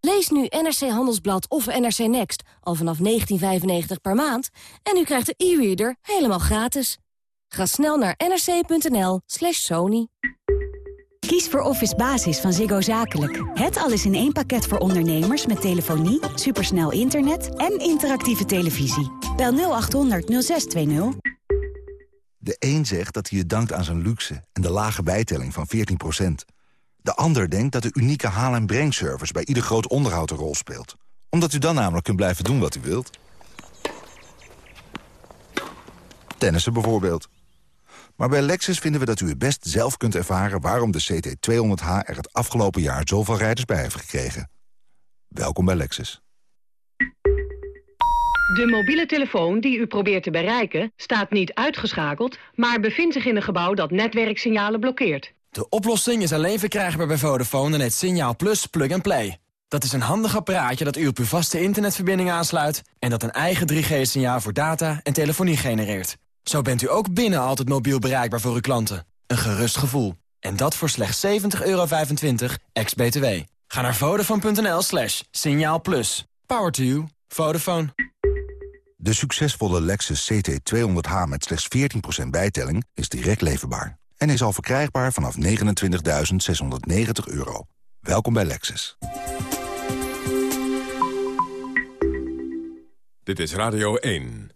Lees nu NRC Handelsblad of NRC Next al vanaf 19,95 per maand... en u krijgt de e-reader helemaal gratis. Ga snel naar nrc.nl slash sony. Kies voor Office Basis van Ziggo Zakelijk. Het alles in één pakket voor ondernemers met telefonie, supersnel internet en interactieve televisie. Bel 0800 0620. De een zegt dat hij het dankt aan zijn luxe en de lage bijtelling van 14%. De ander denkt dat de unieke haal- en brengservice bij ieder groot onderhoud een rol speelt. Omdat u dan namelijk kunt blijven doen wat u wilt. Tennissen bijvoorbeeld. Maar bij Lexus vinden we dat u het best zelf kunt ervaren... waarom de CT200H er het afgelopen jaar zoveel rijders bij heeft gekregen. Welkom bij Lexus. De mobiele telefoon die u probeert te bereiken staat niet uitgeschakeld... maar bevindt zich in een gebouw dat netwerksignalen blokkeert. De oplossing is alleen verkrijgbaar bij Vodafone en het Signaal Plus Plug and Play. Dat is een handig apparaatje dat u op uw vaste internetverbinding aansluit... en dat een eigen 3G-signaal voor data en telefonie genereert. Zo bent u ook binnen altijd mobiel bereikbaar voor uw klanten. Een gerust gevoel. En dat voor slechts 70,25 euro ex-BTW. Ga naar vodafone.nl slash. Power to you. Vodafone. De succesvolle Lexus CT200H met slechts 14% bijtelling is direct leverbaar. En is al verkrijgbaar vanaf 29.690 euro. Welkom bij Lexus. Dit is Radio 1.